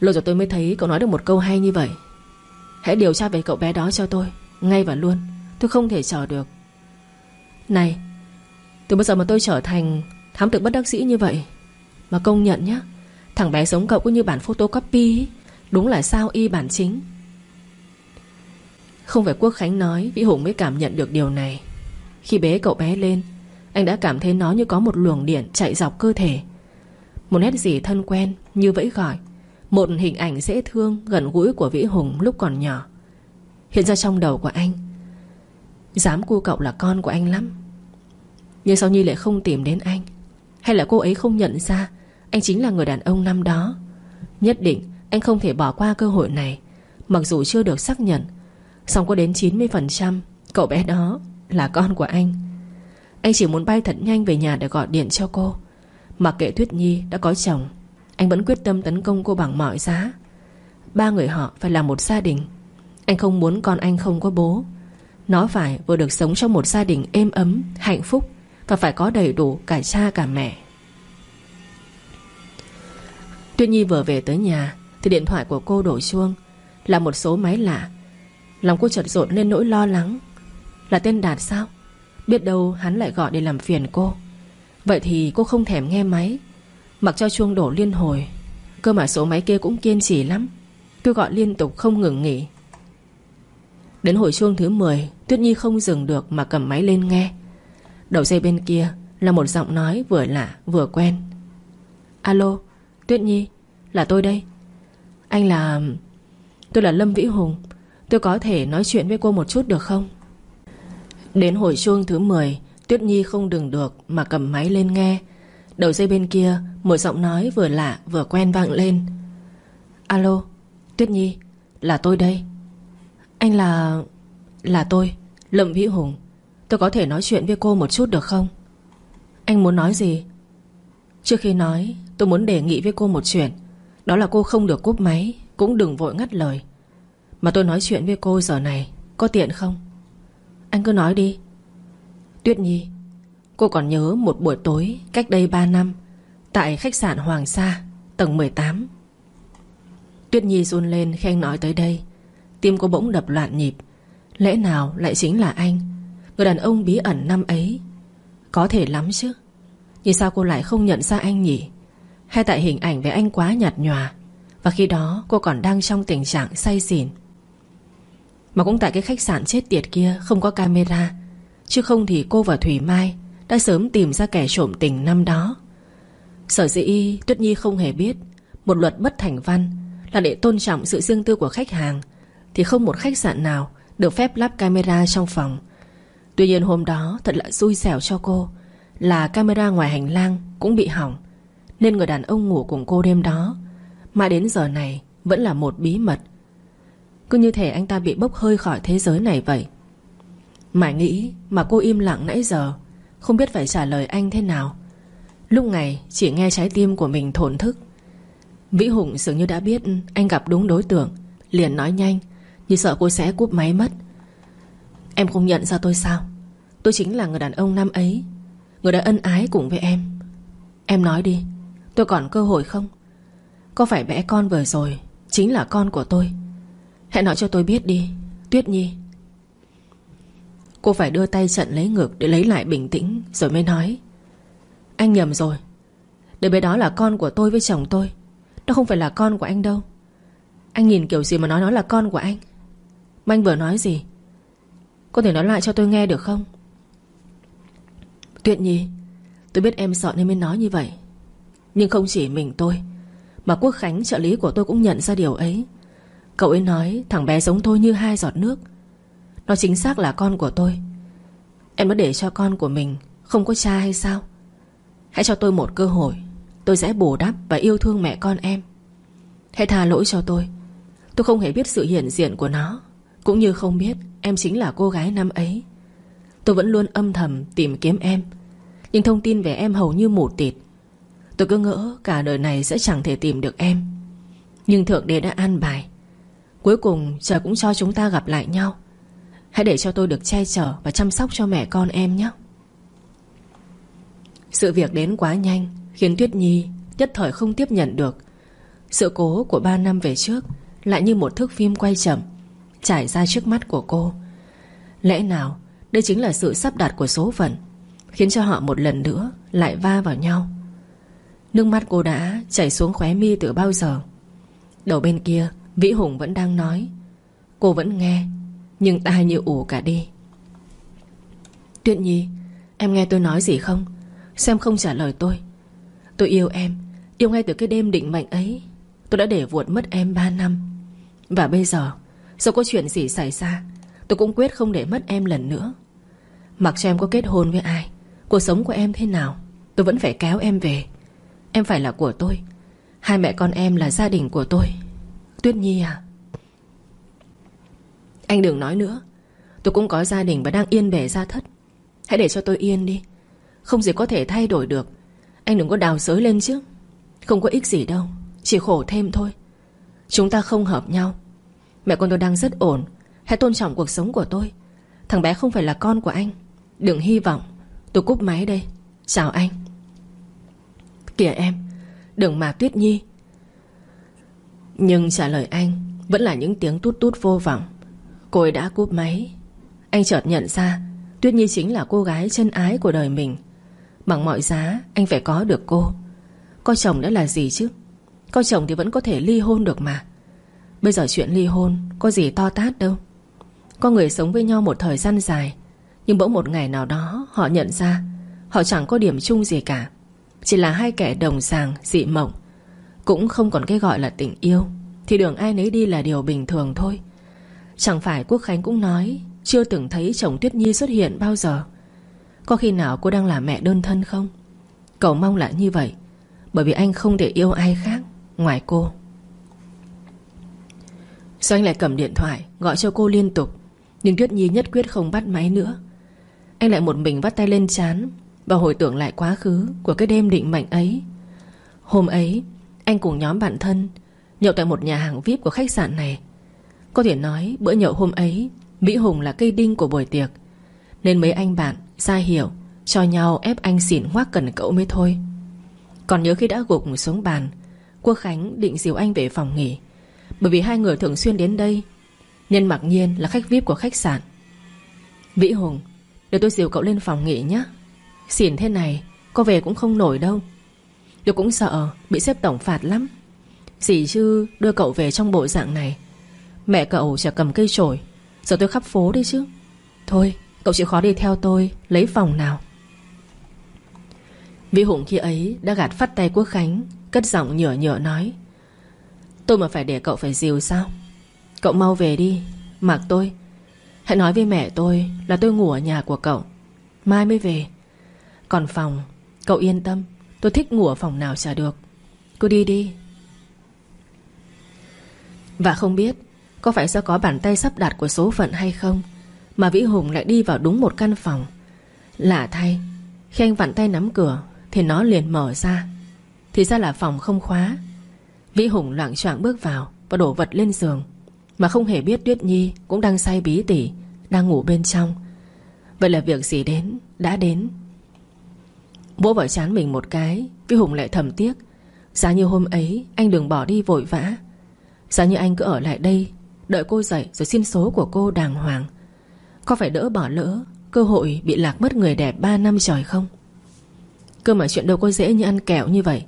A: Lâu rồi tôi mới thấy cậu nói được một câu hay như vậy. Hãy điều tra về cậu bé đó cho tôi, Ngay và luôn. Tôi không thể chờ được. Này, Từ bây giờ mà tôi trở thành Thám tử bất đắc sĩ như vậy? Mà công nhận nhá, Thằng bé giống cậu cũng như bản photocopy Đúng là sao y bản chính. Không phải Quốc Khánh nói Vĩ Hùng mới cảm nhận được điều này. Khi bế cậu bé lên, Anh đã cảm thấy nó như có một luồng điện chạy dọc cơ thể. Một nét gì thân quen Như vẫy gọi, Một hình ảnh dễ thương gần gũi của Vĩ Hùng lúc còn nhỏ. Hiện ra trong đầu của anh Dám cu cậu là con của anh lắm. Nhưng sao Nhi lại không tìm đến anh? Hay là cô ấy không nhận ra anh chính là người đàn ông năm đó? Nhất định anh không thể bỏ qua cơ hội này. Mặc dù chưa được xác nhận Xong có đến 90% Cậu bé đó là con của anh. Anh chỉ muốn bay thật nhanh về nhà để gọi điện cho cô. Mặc kệ thuyết Nhi đã có chồng, Anh vẫn quyết tâm tấn công cô bằng mọi giá. Ba người họ phải là một gia đình. Anh không muốn con anh không có bố. Nó phải vừa được sống trong một gia đình êm ấm, Hạnh phúc Và phải có đầy đủ cả cha cả mẹ. Tuyết Nhi vừa về tới nhà Thì điện thoại của cô đổ chuông. Là một số máy lạ. Lòng cô chợt rộn lên nỗi lo lắng. Là tên Đạt sao? Biết đâu hắn lại gọi để làm phiền cô. Vậy thì cô không thèm nghe máy. Mặc cho chuông đổ liên hồi. Cơ mà số máy kia cũng kiên trì lắm. Cứ gọi liên tục không ngừng nghỉ. Đến hồi chuông thứ 10 Tuyết Nhi không dừng được mà cầm máy lên nghe. Đầu dây bên kia Là một giọng nói vừa lạ vừa quen. Alo, Tuyết Nhi, Là tôi đây. Anh là, Tôi là Lâm Vĩ Hùng. Tôi có thể nói chuyện với cô một chút được không? Đến hồi chuông thứ 10 Tuyết Nhi không đừng được Mà cầm máy lên nghe. Đầu dây bên kia, Một giọng nói vừa lạ vừa quen vang lên. Alo, Tuyết Nhi, Là tôi đây. Anh là... Là tôi, Lâm Vĩ Hùng. Tôi có thể nói chuyện với cô một chút được không? Anh muốn nói gì? Trước khi nói, Tôi muốn đề nghị với cô một chuyện. Đó là cô không được cúp máy, Cũng đừng vội ngắt lời. Mà tôi nói chuyện với cô giờ này, Có tiện không? Anh cứ nói đi. Tuyết Nhi, Cô còn nhớ một buổi tối cách đây 3 năm, Tại khách sạn Hoàng Sa, Tầng 18 Tuyết Nhi run lên khen nói tới đây. Tim cô bỗng đập loạn nhịp. Lẽ nào lại chính là anh? Người đàn ông bí ẩn năm ấy. Có thể lắm chứ. Nhưng sao cô lại không nhận ra anh nhỉ? Hay tại hình ảnh về anh quá nhạt nhòa, Và khi đó cô còn đang trong tình trạng say xỉn. Mà cũng tại cái khách sạn chết tiệt kia Không có camera, Chứ không thì cô và Thủy Mai Đã sớm tìm ra kẻ trộm tình năm đó. Sở dĩ Tuyết Nhi không hề biết Một luật bất thành văn Là để tôn trọng sự riêng tư của khách hàng, Thì không một khách sạn nào được phép lắp camera trong phòng. Tuy nhiên hôm đó thật là xui xẻo cho cô, Là camera ngoài hành lang Cũng bị hỏng, Nên người đàn ông ngủ cùng cô đêm đó Mà đến giờ này Vẫn là một bí mật. Cứ như thể anh ta bị bốc hơi khỏi thế giới này vậy. Mãi nghĩ mà cô im lặng nãy giờ, Không biết phải trả lời anh thế nào. Lúc này chỉ nghe trái tim của mình thổn thức. Vĩ Hùng dường như đã biết Anh gặp đúng đối tượng, Liền nói nhanh. Như sợ cô sẽ cúp máy mất. Em không nhận ra tôi sao? Tôi chính là người đàn ông năm ấy, Người đã ân ái cùng với em. Em nói đi, Tôi còn cơ hội không? Có phải bé con vừa rồi Chính là con của tôi? Hãy nói cho tôi biết đi, Tuyết Nhi. Cô phải đưa tay trận lấy ngược Để lấy lại bình tĩnh Rồi mới nói, Anh nhầm rồi. Đứa bé đó là con của tôi với chồng tôi. Nó không phải là con của anh đâu. Anh nhìn kiểu gì mà nói nó là con của anh? Manh anh vừa nói gì? Có thể nói lại cho tôi nghe được không? Tuyệt nhi, Tôi biết em sợ nên mới nói như vậy. Nhưng không chỉ mình tôi, Mà Quốc Khánh trợ lý của tôi cũng nhận ra điều ấy. Cậu ấy nói thằng bé giống tôi như hai giọt nước. Nó chính xác là con của tôi. Em đã để cho con của mình Không có cha hay sao? Hãy cho tôi một cơ hội. Tôi sẽ bù đắp và yêu thương mẹ con em. Hãy tha lỗi cho tôi. Tôi không hề biết sự hiện diện của nó. Cũng như không biết, em chính là cô gái năm ấy. Tôi vẫn luôn âm thầm tìm kiếm em. Nhưng thông tin về em hầu như mù tịt. Tôi cứ ngỡ cả đời này sẽ chẳng thể tìm được em. Nhưng Thượng Đế đã an bài. Cuối cùng, trời cũng cho chúng ta gặp lại nhau. Hãy để cho tôi được che chở Và chăm sóc cho mẹ con em nhé. Sự việc đến quá nhanh, Khiến Tuyết Nhi nhất thời không tiếp nhận được. Sự cố của ba năm về trước Lại như một thước phim quay chậm. Trải ra trước mắt của cô. Lẽ nào, Đây chính là sự sắp đặt của số phận, Khiến cho họ một lần nữa Lại va vào nhau? Nước mắt cô đã chảy xuống khóe mi từ bao giờ? Đầu bên kia, Vĩ Hùng vẫn đang nói. Cô vẫn nghe, nhưng tai như ủ cả đi. Tuyết Nhi, Em nghe tôi nói gì không? Xem không trả lời tôi. Tôi yêu em, Yêu ngay từ cái đêm định mệnh ấy. Tôi đã để vuột mất em 3 năm. Và bây giờ dù có chuyện gì xảy ra? Tôi cũng quyết không để mất em lần nữa. Mặc cho em có kết hôn với ai, Cuộc sống của em thế nào, Tôi vẫn phải kéo em về. Em phải là của tôi. Hai mẹ con em là gia đình của tôi. Tuyết Nhi à. Anh đừng nói nữa. Tôi cũng có gia đình và đang yên bề gia thất. Hãy để cho tôi yên đi. Không gì có thể thay đổi được. Anh đừng có đào sới lên chứ. Không có ích gì đâu. Chỉ khổ thêm thôi. Chúng ta không hợp nhau. Mẹ con tôi đang rất ổn. Hãy tôn trọng cuộc sống của tôi. Thằng bé không phải là con của anh. Đừng hy vọng. Tôi cúp máy đây. Chào anh. Kìa em, Đừng mà Tuyết Nhi. Nhưng trả lời anh Vẫn là những tiếng tút tút vô vọng. Cô ấy đã cúp máy. Anh chợt nhận ra Tuyết Nhi chính là cô gái chân ái của đời mình. Bằng mọi giá, anh phải có được cô. Có chồng đã là gì chứ? Có chồng thì vẫn có thể ly hôn được mà. Bây giờ chuyện ly hôn Có gì to tát đâu. Có người sống với nhau một thời gian dài, Nhưng bỗng một ngày nào đó họ nhận ra Họ chẳng có điểm chung gì cả. Chỉ là hai kẻ đồng sàng, dị mộng, Cũng không còn cái gọi là tình yêu. Thì đường ai nấy đi là điều bình thường thôi. Chẳng phải Quốc Khánh cũng nói Chưa từng thấy chồng Tuyết Nhi xuất hiện bao giờ. Có khi nào cô đang là mẹ đơn thân không? Cậu mong là như vậy, Bởi vì anh không thể yêu ai khác Ngoài cô. Sao anh lại cầm điện thoại, Gọi cho cô liên tục. Nhưng Tuyết Nhi nhất quyết không bắt máy nữa. Anh lại một mình vắt tay lên chán Và hồi tưởng lại quá khứ Của cái đêm định mệnh ấy. Hôm ấy, Anh cùng nhóm bạn thân Nhậu tại một nhà hàng VIP của khách sạn này. Có thể nói bữa nhậu hôm ấy, Mỹ Hùng là cây đinh của buổi tiệc. Nên mấy anh bạn ra hiểu, Cho nhau ép anh xỉn hoác cần cậu mới thôi. Còn nhớ khi đã gục xuống bàn, Quốc Khánh định dìu anh về phòng nghỉ bởi vì hai người thường xuyên đến đây. Nhân mặc nhiên là khách VIP của khách sạn. Vĩ Hùng, Để tôi dìu cậu lên phòng nghỉ nhé. Xỉn thế này, Có về cũng không nổi đâu. Tôi cũng sợ bị xếp tổng phạt lắm. Gì chứ đưa cậu về trong bộ dạng này. Mẹ cậu chả cầm cây chổi, Giờ tôi khắp phố đi chứ. Thôi, cậu chịu khó đi theo tôi, Lấy phòng nào. Vĩ Hùng khi ấy đã gạt phát tay Quốc Khánh, Cất giọng nhở nhở nói. Tôi mà phải để cậu phải dìu sao? Cậu mau về đi, Mặc tôi. Hãy nói với mẹ tôi là tôi ngủ ở nhà của cậu. Mai mới về. Còn phòng, Cậu yên tâm, Tôi thích ngủ ở phòng nào chả được. Cứ đi đi. Và không biết Có phải do có bàn tay sắp đặt của số phận hay không, Mà Vĩ Hùng lại đi vào đúng một căn phòng. Lạ thay, Khi anh vặn tay nắm cửa Thì nó liền mở ra. Thì ra là phòng không khóa. Vĩ Hùng loạn choạng bước vào Và đổ vật lên giường. Mà không hề biết Tuyết Nhi cũng đang say bí tỉ, Đang ngủ bên trong. Vậy là việc gì đến, Đã đến? Vỗ vào chán mình một cái, Vĩ Hùng lại thầm tiếc. Giá như hôm ấy, anh đừng bỏ đi vội vã. Giá như anh cứ ở lại đây, Đợi cô dậy rồi xin số của cô đàng hoàng. Có phải đỡ bỏ lỡ, Cơ hội bị lạc mất người đẹp 3 năm trời không? Cơ mà chuyện đâu có dễ như ăn kẹo như vậy.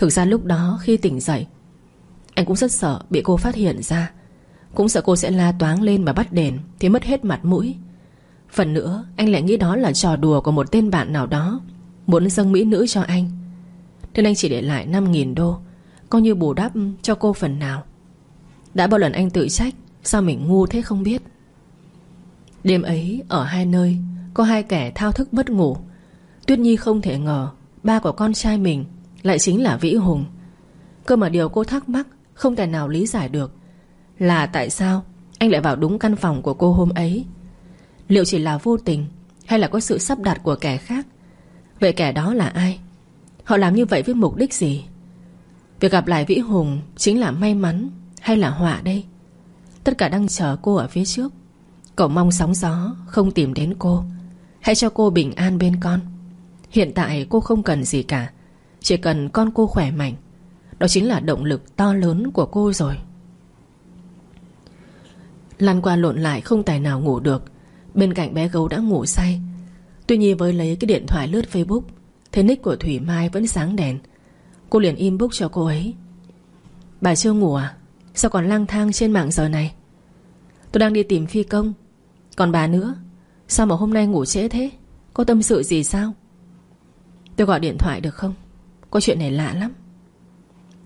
A: Thực ra lúc đó khi tỉnh dậy, Anh cũng rất sợ bị cô phát hiện ra. Cũng sợ cô sẽ la toáng lên mà bắt đền, Thì mất hết mặt mũi. Phần nữa, anh lại nghĩ đó là trò đùa Của một tên bạn nào đó, Muốn dâng mỹ nữ cho anh. Nên anh chỉ để lại 5.000 đô, Coi như bù đắp cho cô phần nào. Đã bao lần anh tự trách, Sao mình ngu thế không biết. Đêm ấy, ở hai nơi, Có hai kẻ thao thức mất ngủ. Tuyết Nhi không thể ngờ Ba của con trai mình lại chính là Vĩ Hùng. Cơ mà điều cô thắc mắc, Không thể nào lý giải được Là tại sao anh lại vào đúng căn phòng của cô hôm ấy. Liệu chỉ là vô tình Hay là có sự sắp đặt của kẻ khác? Vậy kẻ đó là ai? Họ làm như vậy với mục đích gì? Việc gặp lại Vĩ Hùng Chính là may mắn hay là họa đây? Tất cả đang chờ cô ở phía trước. Cậu mong sóng gió Không tìm đến cô. Hãy cho cô bình an bên con. Hiện tại cô không cần gì cả chỉ cần con cô khỏe mạnh, Đó chính là động lực to lớn của cô rồi. Lăn qua lộn lại không tài nào ngủ được. Bên cạnh bé gấu đã ngủ say. Tuy nhiên với lấy cái điện thoại lướt Facebook thế nick của Thủy Mai vẫn sáng đèn. Cô liền inbox cho cô ấy. Bà chưa ngủ à? Sao còn lang thang trên mạng giờ này? Tôi đang đi tìm phi công. Còn bà nữa? Sao mà hôm nay ngủ trễ thế? Có tâm sự gì sao? Tôi gọi điện thoại được không? Có chuyện này lạ lắm.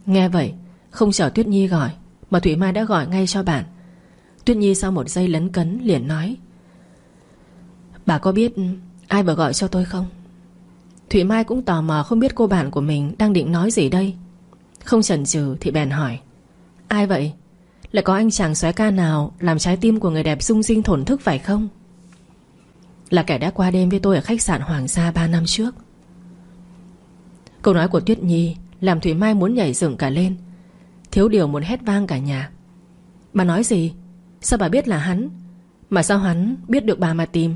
A: Nghe vậy, Không chờ Tuyết Nhi gọi, Mà Thủy Mai đã gọi ngay cho bạn. Tuyết Nhi sau một giây lấn cấn liền nói, Bà có biết Ai vừa gọi cho tôi không? Thủy Mai cũng tò mò không biết cô bạn của mình Đang định nói gì đây. Không chần chừ thì bèn hỏi, Ai vậy? Lại có anh chàng xoái ca nào Làm trái tim của người đẹp rung rinh thổn thức phải không? Là kẻ đã qua đêm với tôi Ở khách sạn Hoàng Gia 3 năm trước. Câu nói của Tuyết Nhi Làm Thủy Mai muốn nhảy dựng cả lên. Thiếu điều muốn hét vang cả nhà. Bà nói gì? Sao bà biết là hắn? Mà sao hắn biết được bà mà tìm?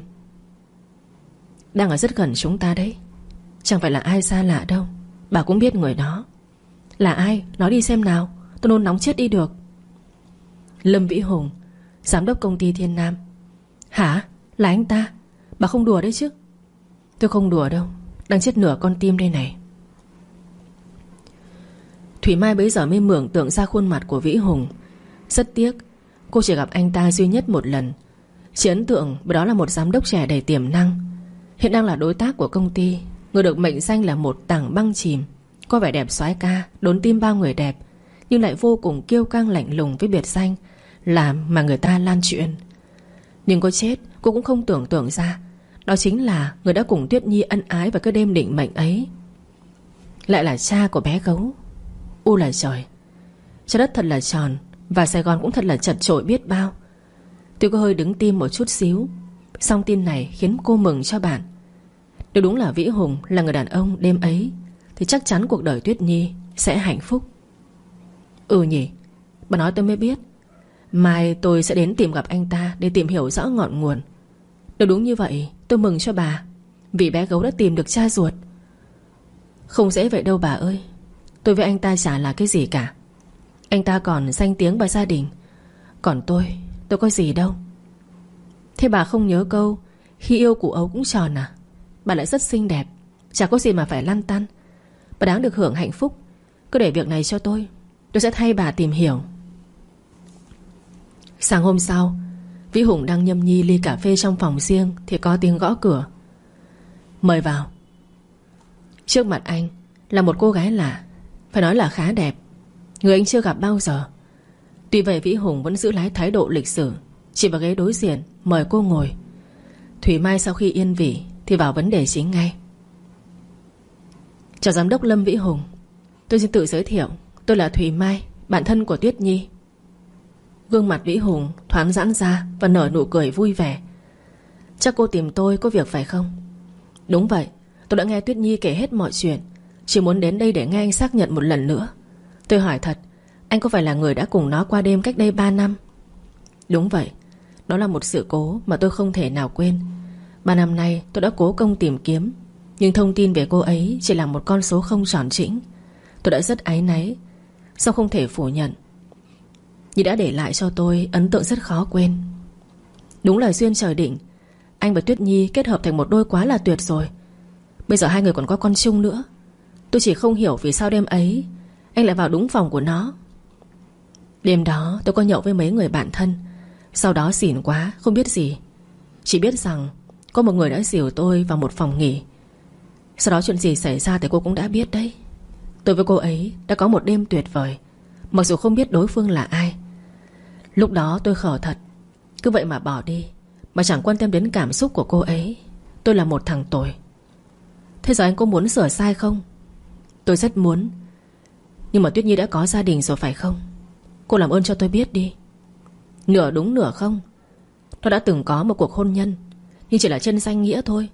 A: Đang ở rất gần chúng ta đấy. Chẳng phải là ai xa lạ đâu. Bà cũng biết người đó. Là ai? Nói đi xem nào. Tôi nôn nóng chết đi được. Lâm Vĩ Hùng, Giám đốc công ty Thiên Nam. Hả? Là anh ta? Bà không đùa đấy chứ? Tôi không đùa đâu. Đang chết nửa con tim đây này. Thủy Mai bấy giờ mới mường tượng ra khuôn mặt của Vĩ Hùng. Rất tiếc, Cô chỉ gặp anh ta duy nhất một lần. Chỉ ấn tượng đó là một giám đốc trẻ đầy tiềm năng. Hiện đang là đối tác của công ty, Người được mệnh danh là một tảng băng chìm. Có vẻ đẹp soái ca, Đốn tim bao người đẹp, Nhưng lại vô cùng kiêu căng lạnh lùng với biệt danh là mà người ta lan chuyện Nhưng có chết, cô cũng không tưởng tượng ra. Đó chính là người đã cùng Tuyết Nhi ân ái Vào cái đêm định mệnh ấy. Lại là cha của bé gấu. U là trời Trái đất thật là tròn Và Sài Gòn cũng thật là chật trội biết bao. Tôi có hơi đứng tim một chút xíu Xong tin này khiến cô mừng cho bạn. Nếu đúng là Vĩ Hùng là người đàn ông đêm ấy, Thì chắc chắn cuộc đời Tuyết Nhi Sẽ hạnh phúc. Ừ nhỉ, Bà nói tôi mới biết. Mai tôi sẽ đến tìm gặp anh ta Để tìm hiểu rõ ngọn nguồn. Nếu đúng như vậy, tôi mừng cho bà, Vì bé gấu đã tìm được cha ruột. Không dễ vậy đâu bà ơi. Tôi với anh ta chả là cái gì cả. Anh ta còn danh tiếng và gia đình. Còn tôi Tôi có gì đâu. Thế bà không nhớ câu, Khi yêu cụ ấu cũng tròn à? Bà lại rất xinh đẹp. Chả có gì mà phải lăn tăn. Bà đáng được hưởng hạnh phúc. Cứ để việc này cho tôi. Tôi sẽ thay bà tìm hiểu. Sáng hôm sau, Vĩ Hùng đang nhâm nhi ly cà phê trong phòng riêng Thì có tiếng gõ cửa. Mời vào. Trước mặt anh là một cô gái lạ. Phải nói là khá đẹp. Người anh chưa gặp bao giờ. Tuy vậy Vĩ Hùng vẫn giữ lái thái độ lịch sử Chỉ vào ghế đối diện, Mời cô ngồi. Thủy Mai sau khi yên vị Thì vào vấn đề chính ngay. Chào giám đốc Lâm Vĩ Hùng, Tôi xin tự giới thiệu, Tôi là Thủy Mai, Bạn thân của Tuyết Nhi. Gương mặt Vĩ Hùng thoáng giãn ra Và nở nụ cười vui vẻ. Chắc cô tìm tôi có việc phải không? Đúng vậy, Tôi đã nghe Tuyết Nhi kể hết mọi chuyện chỉ muốn đến đây để nghe anh xác nhận một lần nữa. Tôi hỏi thật, Anh có phải là người đã cùng nó qua đêm cách đây 3 năm? Đúng vậy, Đó là một sự cố mà tôi không thể nào quên. Ba năm nay, tôi đã cố công tìm kiếm, Nhưng thông tin về cô ấy Chỉ là một con số không tròn chỉnh Tôi đã rất áy náy Sao không thể phủ nhận. Nhưng đã để lại cho tôi ấn tượng rất khó quên. Đúng là duyên trời định, Anh và Tuyết Nhi kết hợp thành một đôi quá là tuyệt rồi. Bây giờ hai người còn có con chung nữa Tôi chỉ không hiểu vì sao đêm ấy Anh lại vào đúng phòng của nó. Đêm đó tôi có nhậu với mấy người bạn thân. Sau đó xỉn quá, Không biết gì. Chỉ biết rằng Có một người đã xỉu tôi vào một phòng nghỉ. Sau đó chuyện gì xảy ra thì cô cũng đã biết đấy. Tôi với cô ấy đã có một đêm tuyệt vời, Mặc dù không biết đối phương là ai. Lúc đó tôi khở thật, Cứ vậy mà bỏ đi, Mà chẳng quan tâm đến cảm xúc của cô ấy. Tôi là một thằng tồi. Thế giờ anh có muốn sửa sai không? Tôi rất muốn. Nhưng mà Tuyết Nhi đã có gia đình rồi phải không? Cô làm ơn cho tôi biết đi. Nửa đúng nửa không. Tôi đã từng có một cuộc hôn nhân, Nhưng chỉ là chân danh nghĩa thôi.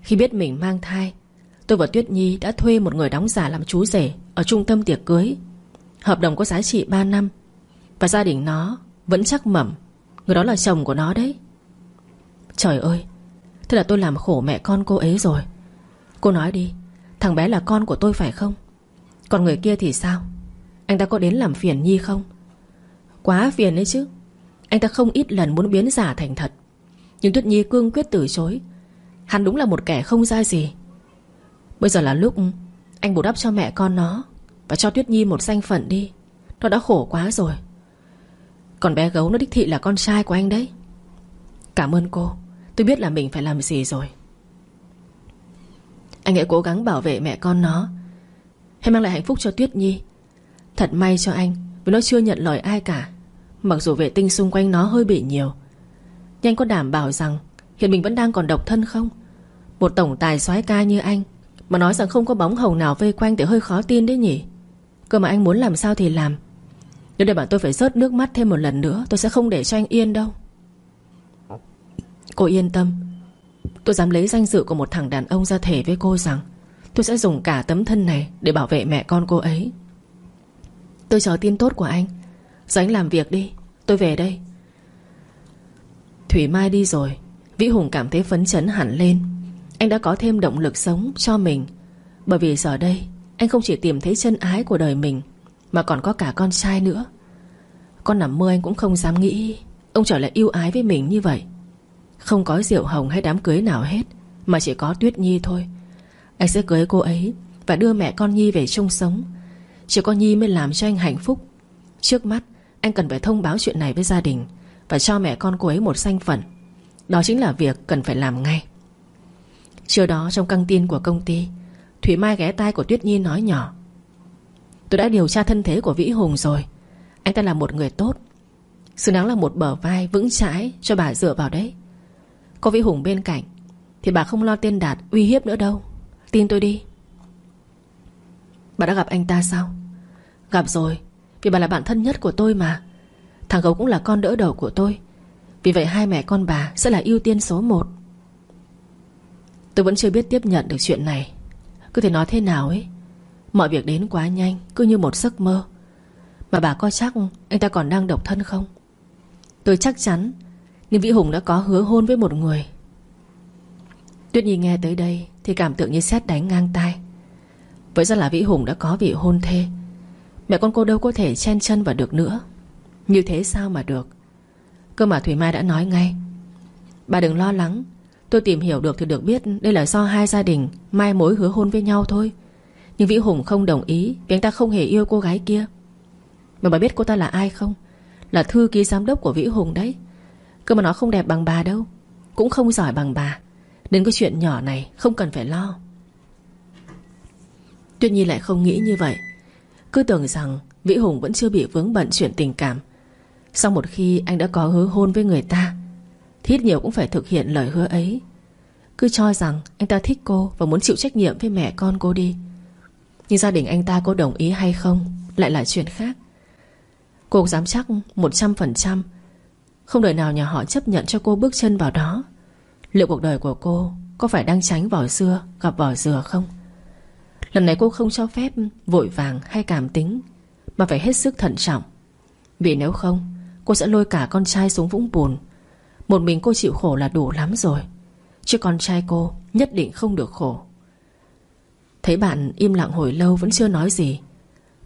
A: Khi biết mình mang thai, Tôi và Tuyết Nhi đã thuê một người đóng giả làm chú rể Ở trung tâm tiệc cưới. Hợp đồng có giá trị 3 năm, Và gia đình nó vẫn chắc mẩm. Người đó là chồng của nó đấy. Trời ơi, Thế là tôi làm khổ mẹ con cô ấy rồi. Cô nói đi Thằng bé là con của tôi phải không? Còn người kia thì sao? Anh ta có đến làm phiền Nhi không? Quá phiền đấy chứ. Anh ta không ít lần muốn biến giả thành thật. Nhưng Tuyết Nhi cương quyết từ chối. Hắn đúng là một kẻ không ra gì. Bây giờ là lúc Anh bù đắp cho mẹ con nó Và cho Tuyết Nhi một danh phận đi. Nó đã khổ quá rồi. Còn bé gấu nó đích thị là con trai của anh đấy. Cảm ơn cô. Tôi biết là mình phải làm gì rồi. Anh hãy cố gắng bảo vệ mẹ con nó. Hãy mang lại hạnh phúc cho Tuyết Nhi. Thật may cho anh, Vì nó chưa nhận lời ai cả. Mặc dù vệ tinh xung quanh nó hơi bị nhiều, Nhưng anh có đảm bảo rằng Hiện mình vẫn đang còn độc thân không? Một tổng tài soái ca như anh Mà nói rằng không có bóng hồng nào vây quanh Thì hơi khó tin đấy nhỉ? Cơ mà anh muốn làm sao thì làm. Nếu để bảo tôi phải rớt nước mắt thêm một lần nữa, Tôi sẽ không để cho anh yên đâu. Cô yên tâm. Tôi dám lấy danh dự của một thằng đàn ông ra thể với cô rằng, Tôi sẽ dùng cả tấm thân này Để bảo vệ mẹ con cô ấy. Tôi chờ tin tốt của anh. Giờ anh làm việc đi, Tôi về đây. Thủy Mai đi rồi, Vĩ Hùng cảm thấy phấn chấn hẳn lên. Anh đã có thêm động lực sống cho mình. Bởi vì giờ đây, Anh không chỉ tìm thấy chân ái của đời mình, Mà còn có cả con trai nữa. Con nằm mơ anh cũng không dám nghĩ Ông trở lại yêu ái với mình như vậy. Không có rượu hồng hay đám cưới nào hết, Mà chỉ có Tuyết Nhi thôi. Anh sẽ cưới cô ấy Và đưa mẹ con Nhi về chung sống. Chỉ có Nhi mới làm cho anh hạnh phúc. Trước mắt, anh cần phải thông báo chuyện này với gia đình Và cho mẹ con cô ấy một danh phận. Đó chính là việc cần phải làm ngay. Chiều đó, trong căng tin của công ty, Thủy Mai ghé tai của Tuyết Nhi nói nhỏ. Tôi đã điều tra thân thế của Vĩ Hùng rồi. Anh ta là một người tốt. Xứng đáng là một bờ vai vững chãi Cho bà dựa vào đấy. Có Vĩ Hùng bên cạnh, Thì bà không lo tên đạt uy hiếp nữa đâu. Tin tôi đi. Bà đã gặp anh ta sao? Gặp rồi, Vì bà là bạn thân nhất của tôi mà. Thằng gấu cũng là con đỡ đầu của tôi. Vì vậy hai mẹ con bà sẽ là ưu tiên số một. Tôi vẫn chưa biết tiếp nhận được chuyện này. Cứ thể nói thế nào ấy, Mọi việc đến quá nhanh, Cứ như một giấc mơ. Mà bà có chắc anh ta còn đang độc thân không? Tôi chắc chắn nhưng Vĩ Hùng đã có hứa hôn với một người. Tuyết Nhi nghe tới đây Thì cảm tưởng như xét đánh ngang tai. Vậy ra là Vĩ Hùng đã có vị hôn thê. Mẹ con cô đâu có thể chen chân vào được nữa. Như thế sao mà được? Cơ mà Thủy Mai đã nói ngay. Bà đừng lo lắng. Tôi tìm hiểu được thì được biết Đây là do hai gia đình Mai mối hứa hôn với nhau thôi. Nhưng Vĩ Hùng không đồng ý, Vì anh ta không hề yêu cô gái kia. Mà bà biết cô ta là ai không? Là thư ký giám đốc của Vĩ Hùng đấy. Cơ mà nó không đẹp bằng bà đâu. Cũng không giỏi bằng bà. Đến cái chuyện nhỏ này không cần phải lo. Tuyết Nhi lại không nghĩ như vậy. Cứ tưởng rằng Vĩ Hùng vẫn chưa bị vướng bận chuyện tình cảm. Sau một khi anh đã có hứa hôn với người ta, thiết nhiều cũng phải thực hiện lời hứa ấy. Cứ cho rằng anh ta thích cô Và muốn chịu trách nhiệm với mẹ con cô đi. Nhưng gia đình anh ta có đồng ý hay không Lại là chuyện khác. Cô dám chắc 100% không đời nào nhà họ chấp nhận cho cô bước chân vào đó. Liệu cuộc đời của cô Có phải đang tránh vỏ xưa Gặp vỏ dừa không? Lần này cô không cho phép vội vàng hay cảm tính, Mà phải hết sức thận trọng. Vì nếu không, Cô sẽ lôi cả con trai xuống vũng bùn. Một mình cô chịu khổ là đủ lắm rồi, Chứ con trai cô Nhất định không được khổ. Thấy bạn im lặng hồi lâu vẫn chưa nói gì,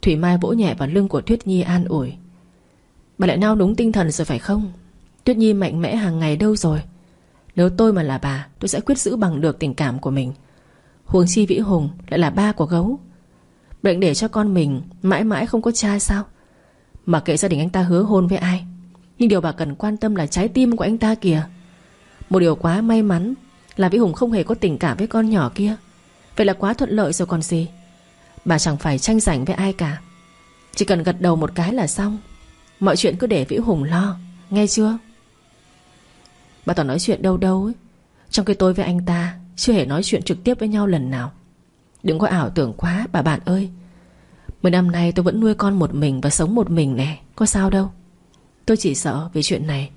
A: Thủy Mai vỗ nhẹ vào lưng của thuyết Nhi an ủi. Bà lại nao đúng tinh thần rồi phải không? Tuyết Nhi mạnh mẽ hàng ngày đâu rồi? Nếu tôi mà là bà, Tôi sẽ quyết giữ bằng được tình cảm của mình. Huống chi Vĩ Hùng lại là ba của gấu. Bệnh để cho con mình Mãi mãi không có cha sao? Mà kệ gia đình anh ta hứa hôn với ai, Nhưng điều bà cần quan tâm là trái tim của anh ta kìa. Một điều quá may mắn Là Vĩ Hùng không hề có tình cảm với con nhỏ kia. Vậy là quá thuận lợi rồi còn gì? Bà chẳng phải tranh giành với ai cả. Chỉ cần gật đầu một cái là xong. Mọi chuyện cứ để Vĩ Hùng lo, Nghe chưa? Bà toàn nói chuyện đâu đâu ấy. Trong khi tôi với anh ta chưa hề nói chuyện trực tiếp với nhau lần nào. Đừng có ảo tưởng quá, bà bạn ơi. Mười năm nay tôi vẫn nuôi con một mình Và sống một mình nè, Có sao đâu. Tôi chỉ sợ vì chuyện này,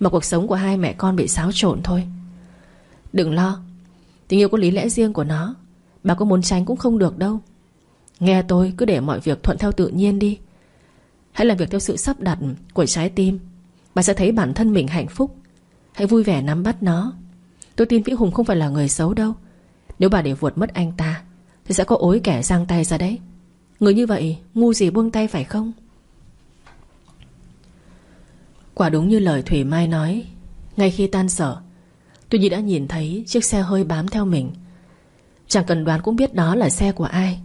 A: Mà cuộc sống của hai mẹ con bị xáo trộn thôi. Đừng lo, Tình yêu có lý lẽ riêng của nó, Bà có muốn tránh cũng không được đâu. Nghe tôi, cứ để mọi việc thuận theo tự nhiên đi. Hãy làm việc theo sự sắp đặt của trái tim, Bà sẽ thấy bản thân mình hạnh phúc. Hãy vui vẻ nắm bắt nó. Tôi tin Vĩ Hùng không phải là người xấu đâu. Nếu bà để vuột mất anh ta, Thì sẽ có ối kẻ giang tay ra đấy. Người như vậy, ngu gì buông tay phải không? Quả đúng như lời Thủy Mai nói, Ngay khi tan sở, Tôi như đã nhìn thấy chiếc xe hơi bám theo mình. Chẳng cần đoán cũng biết đó là xe của ai.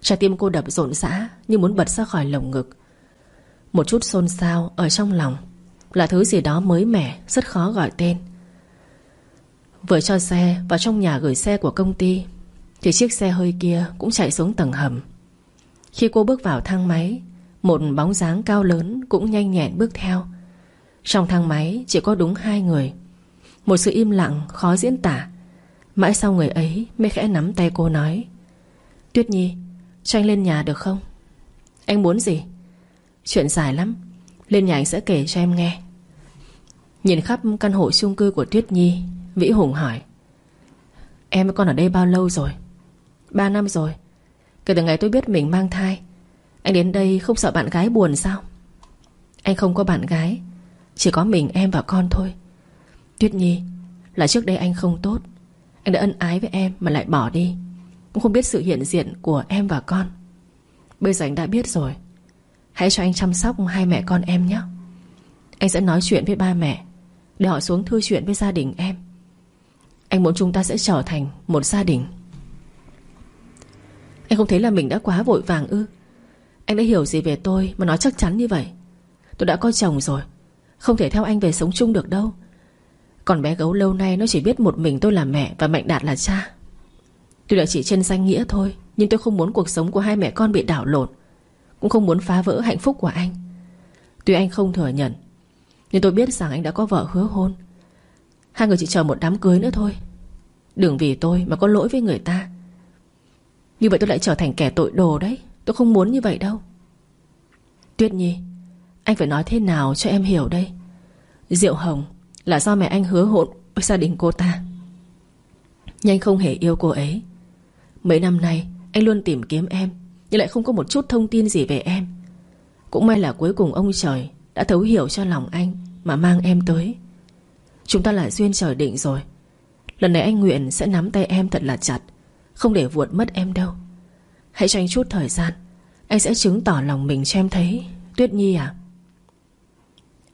A: Trái tim cô đập rộn rã Như muốn bật ra khỏi lồng ngực. Một chút xôn xao ở trong lòng là thứ gì đó mới mẻ, Rất khó gọi tên. Vừa cho xe vào trong nhà gửi xe của công ty, Thì chiếc xe hơi kia cũng chạy xuống tầng hầm. Khi cô bước vào thang máy, Một bóng dáng cao lớn cũng nhanh nhẹn bước theo. Trong thang máy chỉ có đúng hai người, Một sự im lặng khó diễn tả. Mãi sau người ấy mới khẽ nắm tay cô nói, Tuyết Nhi, Cho anh lên nhà được không? Anh muốn gì? Chuyện dài lắm. Lên nhà anh sẽ kể cho em nghe. Nhìn khắp căn hộ chung cư của Tuyết Nhi, Vĩ Hùng hỏi, Em với con ở đây bao lâu rồi? Ba năm rồi. Kể từ ngày tôi biết mình mang thai, Anh đến đây không sợ bạn gái buồn sao? Anh không có bạn gái, Chỉ có mình em và con thôi. Tuyết Nhi, Là trước đây anh không tốt, Anh đã ân ái với em mà lại bỏ đi. Cũng không biết sự hiện diện của em và con. Bây giờ anh đã biết rồi. Hãy cho anh chăm sóc hai mẹ con em nhé. Anh sẽ nói chuyện với ba mẹ, Để họ xuống thư chuyện với gia đình em. Anh muốn chúng ta sẽ trở thành một gia đình. Anh không thấy là mình đã quá vội vàng ư? Anh đã hiểu gì về tôi Mà nói chắc chắn như vậy? Tôi đã có chồng rồi, Không thể theo anh về sống chung được đâu. Còn bé gấu lâu nay nó chỉ biết một mình tôi là mẹ Và Mạnh Đạt là cha. Tôi đã chỉ trên danh nghĩa thôi, Nhưng tôi không muốn cuộc sống của hai mẹ con bị đảo lộn. Cũng không muốn phá vỡ hạnh phúc của anh. Tuy anh không thừa nhận, Nhưng tôi biết rằng anh đã có vợ hứa hôn. Hai người chỉ chờ một đám cưới nữa thôi. Đừng vì tôi mà có lỗi với người ta. Như vậy tôi lại trở thành kẻ tội đồ đấy. Tôi không muốn như vậy đâu. Tuyết Nhi, Anh phải nói thế nào cho em hiểu đây? Diệu Hồng Là do mẹ anh hứa hôn với gia đình cô ta. Nhưng anh không hề yêu cô ấy. Mấy năm nay, anh luôn tìm kiếm em. Nhưng lại không có một chút thông tin gì về em. Cũng may là cuối cùng ông trời Đã thấu hiểu cho lòng anh Mà mang em tới. Chúng ta là duyên trời định rồi. Lần này anh nguyện sẽ nắm tay em thật là chặt, Không để vuột mất em đâu. Hãy cho anh chút thời gian, Anh sẽ chứng tỏ lòng mình cho em thấy. Tuyết Nhi à?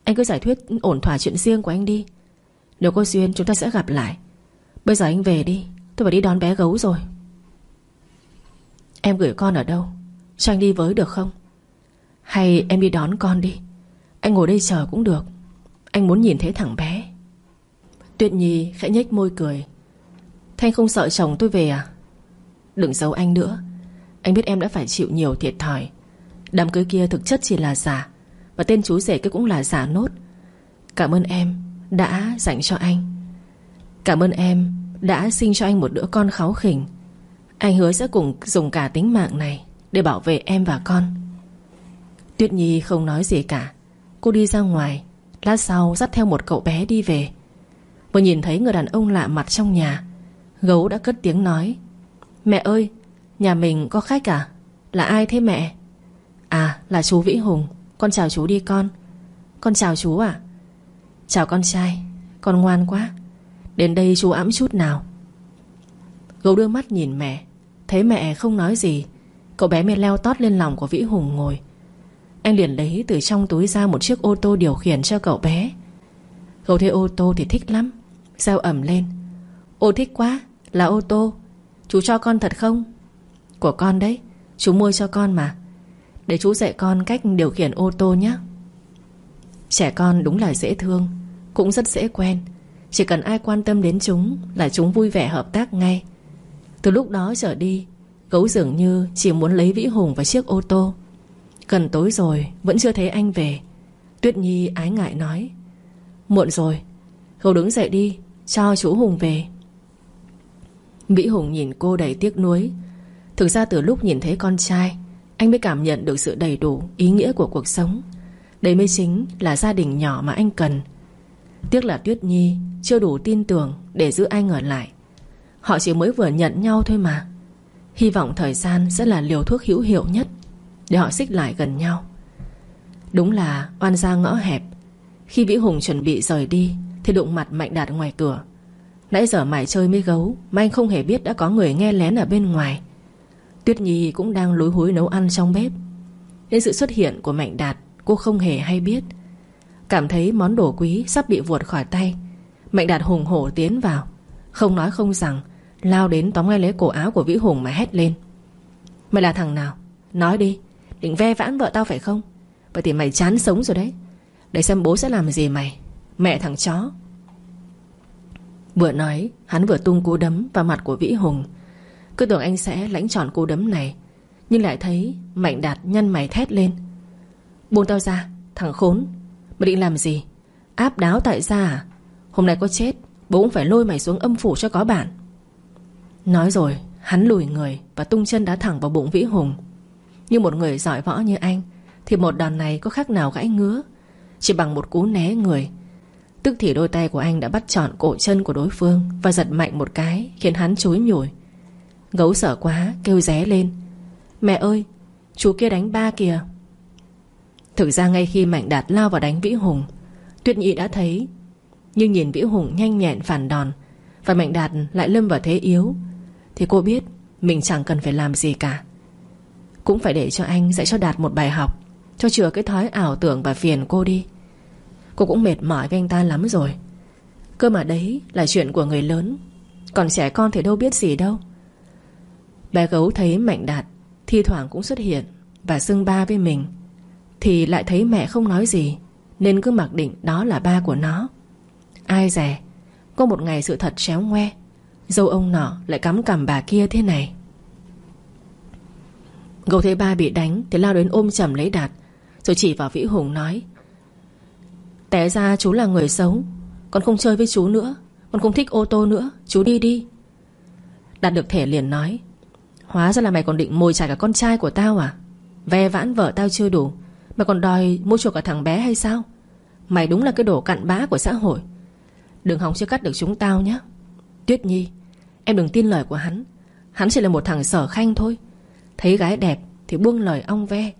A: Anh cứ giải thuyết ổn thỏa chuyện riêng của anh đi. Nếu có duyên, chúng ta sẽ gặp lại. Bây giờ anh về đi, Tôi phải đi đón bé gấu rồi. Em gửi con ở đâu? Cho anh đi với được không? Hay em đi đón con đi? Anh ngồi đây chờ cũng được. Anh muốn nhìn thấy thằng bé. Tuyệt Nhi khẽ nhếch môi cười. Thanh không sợ chồng tôi về à? Đừng giấu anh nữa. Anh biết em đã phải chịu nhiều thiệt thòi. Đám cưới kia thực chất chỉ là giả. Và tên chú rể kia cũng là giả nốt. Cảm ơn em đã dành cho anh. Cảm ơn em đã sinh cho anh một đứa con kháu khỉnh. Anh hứa sẽ cùng dùng cả tính mạng này Để bảo vệ em và con. Tuyết Nhi không nói gì cả. Cô đi ra ngoài, Lát sau dắt theo một cậu bé đi về. Vừa nhìn thấy người đàn ông lạ mặt trong nhà. Gấu đã cất tiếng nói, Mẹ ơi, Nhà mình có khách à? Là ai thế mẹ? À là chú Vĩ Hùng. Con chào chú đi con. Con chào chú à Chào con trai, Con ngoan quá. Đến đây chú ẵm chút nào. Gấu đưa mắt nhìn mẹ. Thấy mẹ không nói gì, Cậu bé mới leo tót lên lòng của Vĩ Hùng ngồi. Anh liền lấy từ trong túi ra Một chiếc ô tô điều khiển cho cậu bé. Cậu thấy ô tô thì thích lắm, giao ẩm lên. Ô thích quá, Là ô tô. Chú cho con thật không? Của con đấy, Chú mua cho con mà. Để chú dạy con cách điều khiển ô tô nhé Trẻ con đúng là dễ thương, Cũng rất dễ quen. Chỉ cần ai quan tâm đến chúng Là chúng vui vẻ hợp tác ngay. Từ lúc đó trở đi Gấu dường như chỉ muốn lấy Vĩ Hùng và chiếc ô tô. Gần tối rồi, Vẫn chưa thấy anh về. Tuyết Nhi ái ngại nói, Muộn rồi Gấu đứng dậy đi, Cho chú Hùng về. Vĩ Hùng nhìn cô đầy tiếc nuối. Thực ra từ lúc nhìn thấy con trai, Anh mới cảm nhận được sự đầy đủ Ý nghĩa của cuộc sống. Đây mới chính là gia đình nhỏ mà anh cần. Tiếc là Tuyết Nhi Chưa đủ tin tưởng để giữ anh ở lại. Họ chỉ mới vừa nhận nhau thôi mà. Hy vọng thời gian sẽ là liều thuốc hữu hiệu nhất Để họ xích lại gần nhau. Đúng là oan gia ngõ hẹp. Khi Vĩ Hùng chuẩn bị rời đi, Thì đụng mặt Mạnh Đạt ngoài cửa. Nãy giờ mải chơi mới gấu, Mà anh không hề biết đã có người nghe lén ở bên ngoài. Tuyết Nhi cũng đang lối húi nấu ăn trong bếp. Đến sự xuất hiện của Mạnh Đạt, Cô không hề hay biết. Cảm thấy món đồ quý sắp bị vuột khỏi tay. Mạnh Đạt hùng hổ tiến vào. Không nói không rằng Lao đến tóm ngay lấy cổ áo của Vĩ Hùng mà hét lên. Mày là thằng nào? Nói đi, Định ve vãn vợ tao phải không? Vậy thì mày chán sống rồi đấy. Để xem bố sẽ làm gì mày, Mẹ thằng chó. Vừa nói, hắn vừa tung cú đấm vào mặt của Vĩ Hùng. Cứ tưởng anh sẽ lãnh tròn cú đấm này, Nhưng lại thấy Mạnh Đạt nhăn mày thét lên. Buông tao ra, Thằng khốn, Mày định làm gì? Áp đáo tại gia à? Hôm nay có chết, Bố cũng phải lôi mày xuống âm phủ cho có bản Nói rồi, Hắn lùi người và tung chân đá thẳng vào bụng Vĩ Hùng. Như một người giỏi võ như anh, Thì một đòn này có khác nào gãy ngứa? Chỉ bằng một cú né người, Tức thì đôi tay của anh đã bắt trọn cổ chân của đối phương Và giật mạnh một cái, Khiến hắn chối nhủi. Gấu sợ quá, kêu ré lên. Mẹ ơi, Chú kia đánh ba kìa. Thực ra ngay khi Mạnh Đạt lao vào đánh Vĩ Hùng, Tuyết Nhi đã thấy. Nhưng nhìn Vĩ Hùng nhanh nhẹn phản đòn Và Mạnh Đạt lại lâm vào thế yếu thì cô biết Mình chẳng cần phải làm gì cả. Cũng phải để cho anh dạy cho Đạt một bài học, Cho chừa cái thói ảo tưởng và phiền cô đi. Cô cũng mệt mỏi với anh ta lắm rồi. Cơ mà đấy là chuyện của người lớn, Còn trẻ con thì đâu biết gì đâu. Bé gấu thấy Mạnh Đạt Thi thoảng cũng xuất hiện Và xưng ba với mình, Thì lại thấy mẹ không nói gì, Nên cứ mặc định đó là ba của nó. Ai dè, Có một ngày sự thật chéo ngoe Dâu ông nọ lại cắm cằm bà kia thế này. Gấu thấy ba bị đánh Thì lao đến ôm chầm lấy Đạt, Rồi chỉ vào Vĩ Hùng nói, Té ra chú là người xấu, Con không chơi với chú nữa, Con không thích ô tô nữa, Chú đi đi. Đạt được thể liền nói, Hóa ra là mày còn định mồi trải cả con trai của tao à? Ve vãn vợ tao chưa đủ, Mày còn đòi mua chuộc cả thằng bé hay sao? Mày đúng là cái đồ cặn bã của xã hội. Đừng hòng chưa cắt được chúng tao nhé. Tuyết Nhi Em đừng tin lời của hắn. Hắn chỉ là một thằng sở khanh thôi. Thấy gái đẹp thì buông lời ong ve.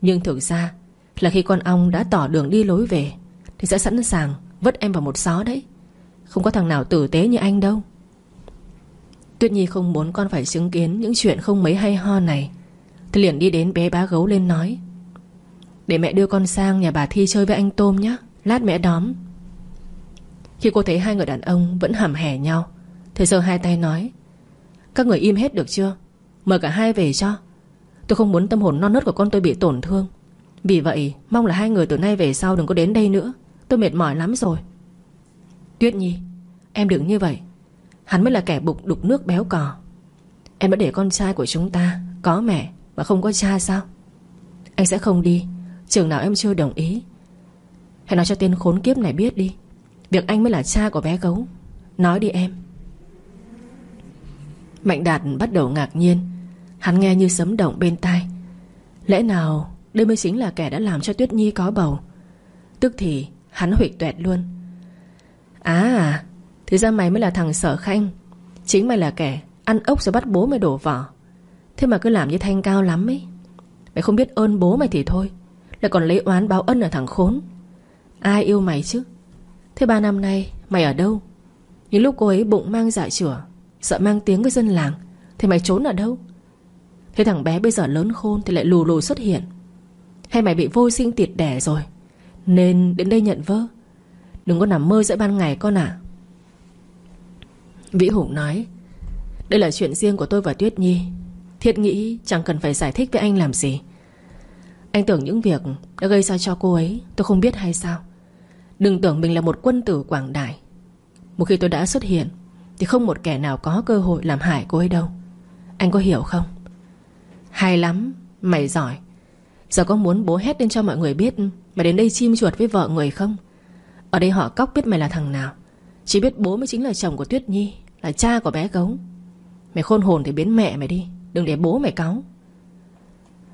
A: Nhưng thực ra Là khi con ong đã tỏ đường đi lối về, Thì sẽ sẵn sàng vứt em vào một xó đấy. Không có thằng nào tử tế như anh đâu. Tuyết Nhi không muốn con phải chứng kiến Những chuyện không mấy hay ho này. Thì liền đi đến bé bá gấu lên nói, Để mẹ đưa con sang nhà bà Thi chơi với anh Tôm nhé Lát mẹ đóm. Khi cô thấy hai người đàn ông vẫn hầm hẻ nhau thế giơ hai tay nói, Các người im hết được chưa? Mời cả hai về cho. Tôi không muốn tâm hồn non nớt của con tôi bị tổn thương. Vì vậy, mong là hai người từ nay về sau đừng có đến đây nữa. Tôi mệt mỏi lắm rồi. Tuyết Nhi, Em đừng như vậy. Hắn mới là kẻ bục đục nước béo cò. Em đã để con trai của chúng ta Có mẹ và không có cha sao? Anh sẽ không đi. Trường nào em chưa đồng ý. Hãy nói cho tên khốn kiếp này biết đi. Việc anh mới là cha của bé gấu. Nói đi em. Mạnh Đạt bắt đầu ngạc nhiên. Hắn nghe như sấm động bên tai. Lẽ nào đây mới chính là kẻ đã làm cho Tuyết Nhi có bầu? Tức thì hắn hủy tuẹt luôn. À Thế ra mày mới là thằng sở khanh. Chính mày là kẻ Ăn ốc rồi bắt bố mày đổ vỏ. Thế mà cứ làm như thanh cao lắm ấy. Mày không biết ơn bố mày thì thôi. Lại còn lấy oán báo ân ở thằng khốn. Ai yêu mày chứ? Thế ba năm nay mày ở đâu? Những lúc cô ấy bụng mang dạ chửa Sợ mang tiếng với dân làng, Thì mày trốn ở đâu? Thế thằng bé bây giờ lớn khôn thì lại lù lù xuất hiện. Hay mày bị vô sinh tiệt đẻ rồi, Nên đến đây nhận vơ. Đừng có nằm mơ giữa ban ngày con ạ. Vĩ Hùng nói, Đây là chuyện riêng của tôi và Tuyết Nhi. Thiết nghĩ chẳng cần phải giải thích với anh làm gì. Anh tưởng những việc đã gây ra cho cô ấy, Tôi không biết hay sao. Đừng tưởng mình là một quân tử quảng đại. Một khi tôi đã xuất hiện thì không một kẻ nào có cơ hội làm hại cô ấy đâu. Anh có hiểu không? Hay lắm, Mày giỏi. Giờ có muốn bố hét lên cho mọi người biết Mày đến đây chim chuột với vợ người không? Ở đây họ cóc biết mày là thằng nào. Chỉ biết bố mới chính là chồng của Tuyết Nhi, Là cha của bé gấu. Mày khôn hồn thì biến mẹ mày đi, Đừng để bố mày cáu.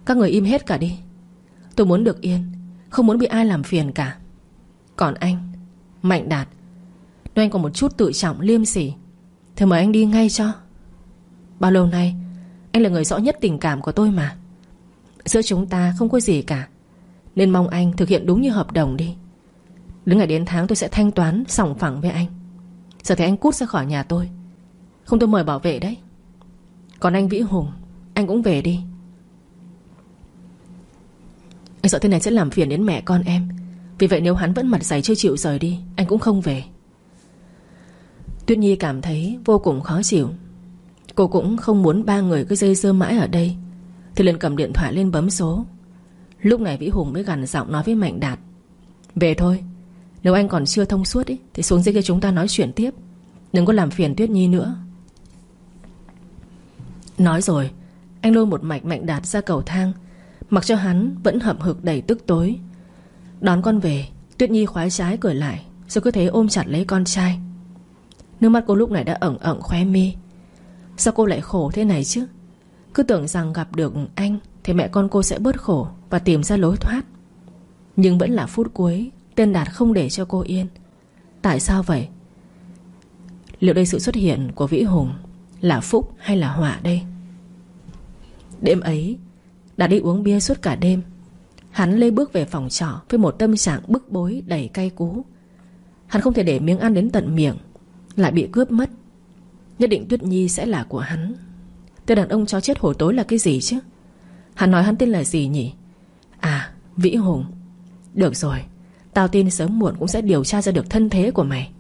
A: Các người im hết cả đi. Tôi muốn được yên, Không muốn bị ai làm phiền cả. Còn anh, Mạnh đạt. Nếu anh còn một chút tự trọng, liêm sỉ. Thì mời anh đi ngay cho. Bao lâu nay, Anh là người rõ nhất tình cảm của tôi mà. Giữa chúng ta không có gì cả, Nên mong anh thực hiện đúng như hợp đồng đi. Đến ngày đến tháng tôi sẽ thanh toán Sòng phẳng với anh. Giờ thì anh cút ra khỏi nhà tôi. Không tôi mời bảo vệ đấy. Còn anh Vĩ Hùng, Anh cũng về đi. Anh sợ thế này sẽ làm phiền đến mẹ con em. Vì vậy nếu hắn vẫn mặt dày chưa chịu rời đi, Anh cũng không về. Tuyết Nhi cảm thấy vô cùng khó chịu. Cô cũng không muốn ba người cứ dây dưa mãi ở đây. Thì liền cầm điện thoại lên bấm số. Lúc này Vĩ Hùng mới gằn giọng nói với Mạnh Đạt. Về thôi Nếu anh còn chưa thông suốt ý, Thì xuống dưới kia chúng ta nói chuyện tiếp. Đừng có làm phiền Tuyết Nhi nữa. Nói rồi Anh lôi một mạch Mạnh Đạt ra cầu thang. Mặc cho hắn vẫn hậm hực đầy tức tối. Đón con về Tuyết Nhi khoái trái cười lại Rồi cứ thế ôm chặt lấy con trai. Nước mắt cô lúc này đã ẩn ẩn khóe mi Sao cô lại khổ thế này chứ? Cứ tưởng rằng gặp được anh Thì mẹ con cô sẽ bớt khổ Và tìm ra lối thoát. Nhưng vẫn là phút cuối, Tên Đạt không để cho cô yên. Tại sao vậy? Liệu đây sự xuất hiện của Vĩ Hùng Là phúc hay là họa đây? Đêm ấy, đạt đi uống bia suốt cả đêm. Hắn lê bước về phòng trọ Với một tâm trạng bức bối đầy cay cú. Hắn không thể để miếng ăn đến tận miệng. Lại bị cướp mất. Nhất định Tuyết Nhi sẽ là của hắn. Tên đàn ông chó chết hổ tối là cái gì chứ? Hắn nói hắn tên là gì nhỉ? À Vĩ Hùng. Được rồi, Tao tin sớm muộn cũng sẽ điều tra ra được thân thế của mày.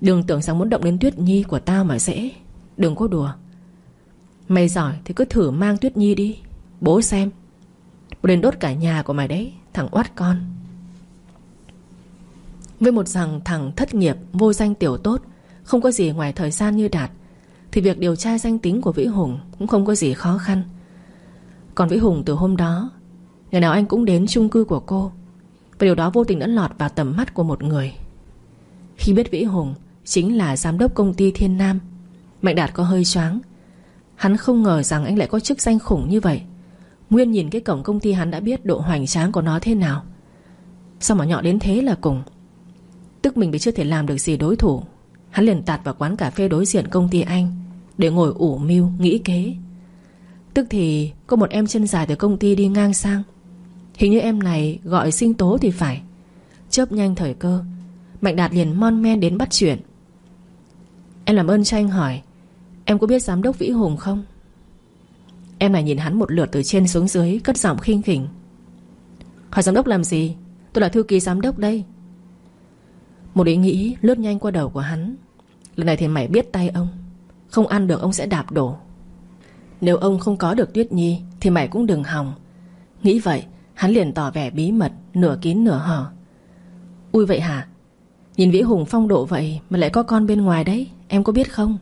A: Đừng tưởng rằng muốn động đến Tuyết Nhi của tao mà dễ. Đừng có đùa. Mày giỏi thì cứ thử mang Tuyết Nhi đi. Bố xem. Bố đến đốt cả nhà của mày đấy, Thằng oát con. Với một rằng thằng thất nghiệp, Vô danh tiểu tốt không có gì ngoài thời gian như Đạt, Thì việc điều tra danh tính của Vĩ Hùng Cũng không có gì khó khăn. Còn Vĩ Hùng từ hôm đó, Ngày nào anh cũng đến chung cư của cô, Và điều đó vô tình đã lọt vào tầm mắt của một người. Khi biết Vĩ Hùng Chính là giám đốc công ty Thiên Nam, Mạnh Đạt có hơi choáng. Hắn không ngờ rằng anh lại có chức danh khủng như vậy. Nguyên nhìn cái cổng công ty hắn đã biết độ hoành tráng của nó thế nào. Sao mà nhỏ đến thế là cùng? Tức mình bị chưa thể làm được gì đối thủ. Hắn liền tạt vào quán cà phê đối diện công ty anh, Để ngồi ủ mưu, nghĩ kế. Tức thì, có một em chân dài từ công ty đi ngang sang. Hình như em này gọi sinh tố thì phải. Chớp nhanh thời cơ, Mạnh Đạt liền mon men đến bắt chuyện. Em làm ơn cho anh hỏi, Em có biết giám đốc Vĩ Hùng không? Em này nhìn hắn một lượt từ trên xuống dưới, Cất giọng khinh khỉnh. Hỏi giám đốc làm gì? Tôi là thư ký giám đốc đây. Một ý nghĩ lướt nhanh qua đầu của hắn. Lần này thì mày biết tay ông. Không ăn được ông sẽ đạp đổ. Nếu ông không có được Tuyết Nhi, Thì mày cũng đừng hòng. Nghĩ vậy, hắn liền tỏ vẻ bí mật, Nửa kín nửa hở. Ui vậy hả? Nhìn Vĩ Hùng phong độ vậy Mà lại có con bên ngoài đấy, Em có biết không?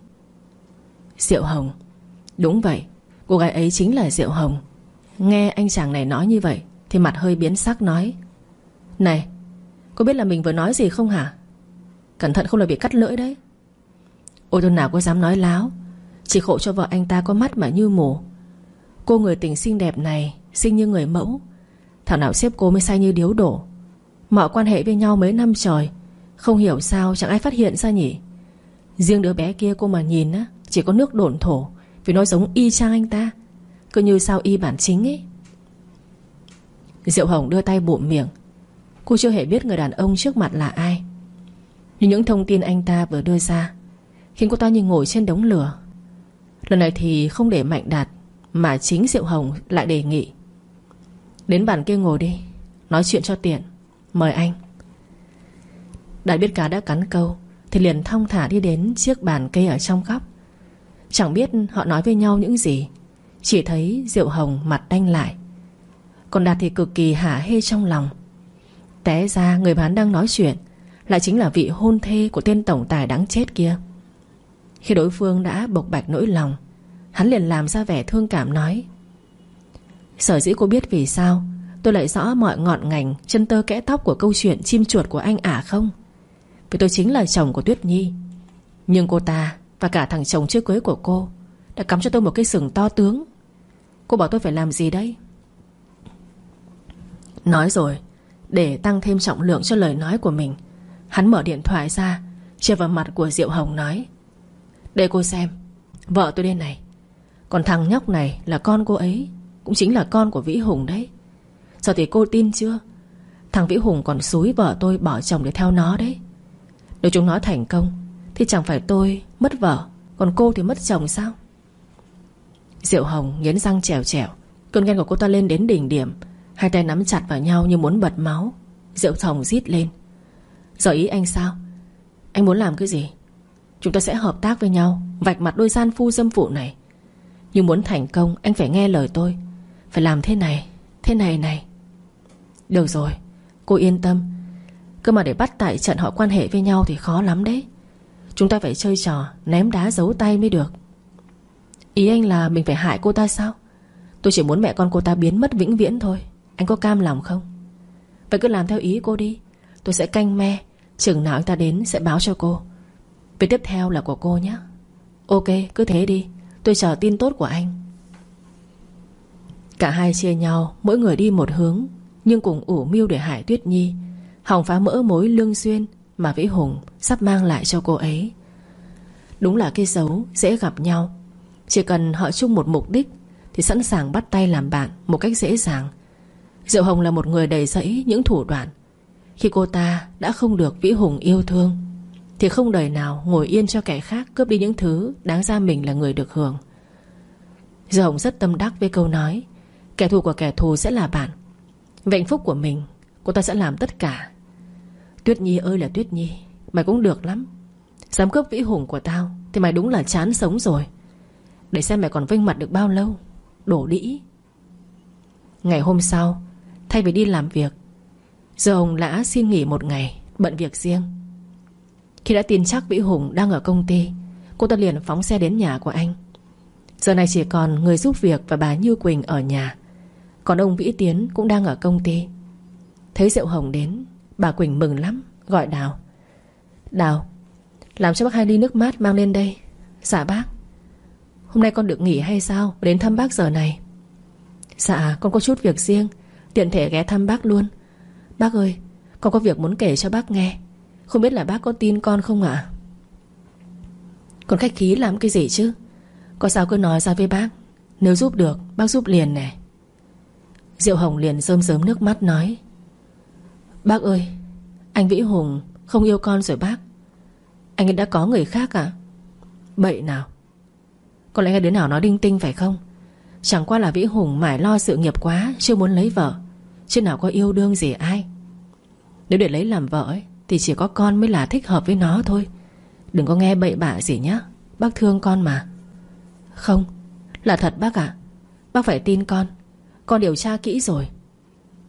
A: Diệu Hồng. Đúng vậy, Cô gái ấy chính là Diệu Hồng. Nghe anh chàng này nói như vậy, Thì mặt hơi biến sắc nói. Này, Cô biết là mình vừa nói gì không hả? Cẩn thận không là bị cắt lưỡi đấy. Ôi tôi nào có dám nói láo, Chỉ khổ cho vợ anh ta có mắt mà như mù. Cô người tình xinh đẹp này, Xinh như người mẫu. Thảo nào xếp cô mới sai như điếu đổ. Mọi quan hệ với nhau mấy năm trời, Không hiểu sao chẳng ai phát hiện ra nhỉ. Riêng đứa bé kia cô mà nhìn á, Chỉ có nước đổn thổ, Vì nó giống y chang anh ta, Cứ như sao y bản chính ấy. Diệu Hồng đưa tay bụm miệng. Cô chưa hề biết người đàn ông trước mặt là ai. Nhưng những thông tin anh ta vừa đưa ra Khiến cô ta như ngồi trên đống lửa. Lần này thì không để Mạnh Đạt Mà chính Diệu Hồng lại đề nghị. Đến bàn kia ngồi đi, Nói chuyện cho tiện, Mời anh. Đại biết cá đã cắn câu Thì liền thong thả đi đến chiếc bàn cây ở trong góc. Chẳng biết họ nói với nhau những gì, Chỉ thấy Diệu Hồng mặt đanh lại. Còn Đạt thì cực kỳ hả hê trong lòng. Té ra người bán đang nói chuyện lại chính là vị hôn thê của tên tổng tài đáng chết kia. Khi đối phương đã bộc bạch nỗi lòng, Hắn liền làm ra vẻ thương cảm nói, Sở dĩ cô biết vì sao, Tôi lại rõ mọi ngọn ngành Chân tơ kẽ tóc của câu chuyện chim chuột của anh ả à không? Vì tôi chính là chồng của Tuyết Nhi. Nhưng cô ta Và cả thằng chồng chưa cưới của cô Đã cắm cho tôi một cái sừng to tướng. Cô bảo tôi phải làm gì đấy Nói rồi, Để tăng thêm trọng lượng cho lời nói của mình Hắn mở điện thoại ra, Che vào mặt của Diệu Hồng nói, Để cô xem, Vợ tôi đây này. Còn thằng nhóc này là con cô ấy, Cũng chính là con của Vĩ Hùng đấy. Giờ thì cô tin chưa? Thằng Vĩ Hùng còn xúi vợ tôi bỏ chồng để theo nó đấy. Nếu chúng nó thành công, Thì chẳng phải tôi mất vợ, Còn cô thì mất chồng sao? Diệu Hồng nghiến răng trèo trèo, Cơn ghen của cô ta lên đến đỉnh điểm. Hai tay nắm chặt vào nhau như muốn bật máu. Diệu Hồng rít lên Giờ ý anh sao? Anh muốn làm cái gì? Chúng ta sẽ hợp tác với nhau, Vạch mặt đôi gian phu dâm phụ này. Nhưng muốn thành công, anh phải nghe lời tôi. Phải làm thế này Thế này này. Được rồi, Cô yên tâm. Cơ mà để bắt tại trận họ quan hệ với nhau thì khó lắm đấy. Chúng ta phải chơi trò, Ném đá giấu tay mới được. Ý anh là mình phải hại cô ta sao? Tôi chỉ muốn mẹ con cô ta biến mất vĩnh viễn thôi. Anh có cam lòng không? Vậy cứ làm theo ý cô đi. Tôi sẽ canh me. Chừng nào anh ta đến sẽ báo cho cô. Việc tiếp theo là của cô nhé. Ok cứ thế đi. Tôi chờ tin tốt của anh. Cả hai chia nhau Mỗi người đi một hướng Nhưng cùng ủ mưu để hại Tuyết Nhi Hỏng phá mỡ mối lương xuyên Mà Vĩ Hùng sắp mang lại cho cô ấy. Đúng là cái xấu, dễ gặp nhau. Chỉ cần họ chung một mục đích Thì sẵn sàng bắt tay làm bạn Một cách dễ dàng. Diệu Hồng là một người đầy dẫy những thủ đoạn khi cô ta đã không được Vĩ Hùng yêu thương, Thì không đời nào ngồi yên cho kẻ khác Cướp đi những thứ đáng ra mình là người được hưởng. Giờ Hồng rất tâm đắc với câu nói, Kẻ thù của kẻ thù sẽ là bạn. Về hạnh phúc của mình, Cô ta sẽ làm tất cả. Tuyết Nhi ơi là Tuyết Nhi, Mày cũng được lắm. Dám cướp vĩ hùng của tao Thì mày đúng là chán sống rồi. Để xem mày còn vinh mặt được bao lâu, Đổ đĩ. Ngày hôm sau, Thay vì đi làm việc Giờ ông Lã xin nghỉ một ngày, Bận việc riêng. Khi đã tin chắc Vĩ Hùng đang ở công ty, Cô ta liền phóng xe đến nhà của anh. Giờ này chỉ còn người giúp việc Và bà Như Quỳnh ở nhà. Còn ông Vĩ Tiến cũng đang ở công ty. Thấy Diệu Hồng đến, Bà Quỳnh mừng lắm, Gọi Đào. Đào, Làm cho bác hai ly nước mát mang lên đây. Dạ bác. Hôm nay con được nghỉ hay sao? Đến thăm bác giờ này. Dạ con có chút việc riêng, Tiện thể ghé thăm bác luôn. Bác ơi, Con có việc muốn kể cho bác nghe. Không biết là bác có tin con không ạ? Con khách khí làm cái gì chứ? Có sao cứ nói ra với bác. Nếu giúp được, bác giúp liền nè. Diệu Hồng liền rơm rớm nước mắt nói. Bác ơi, Anh Vĩ Hùng không yêu con rồi bác. Anh ấy đã có người khác à Bậy nào. Có lẽ đứa nào nói đinh tinh phải không? Chẳng qua là Vĩ Hùng mải lo sự nghiệp quá, Chưa muốn lấy vợ. Chứ nào có yêu đương gì ai? Nếu để lấy làm vợ ấy, Thì chỉ có con mới là thích hợp với nó thôi. Đừng có nghe bậy bạ gì nhá Bác thương con mà. Không Là thật bác ạ. Bác phải tin con. Con điều tra kỹ rồi.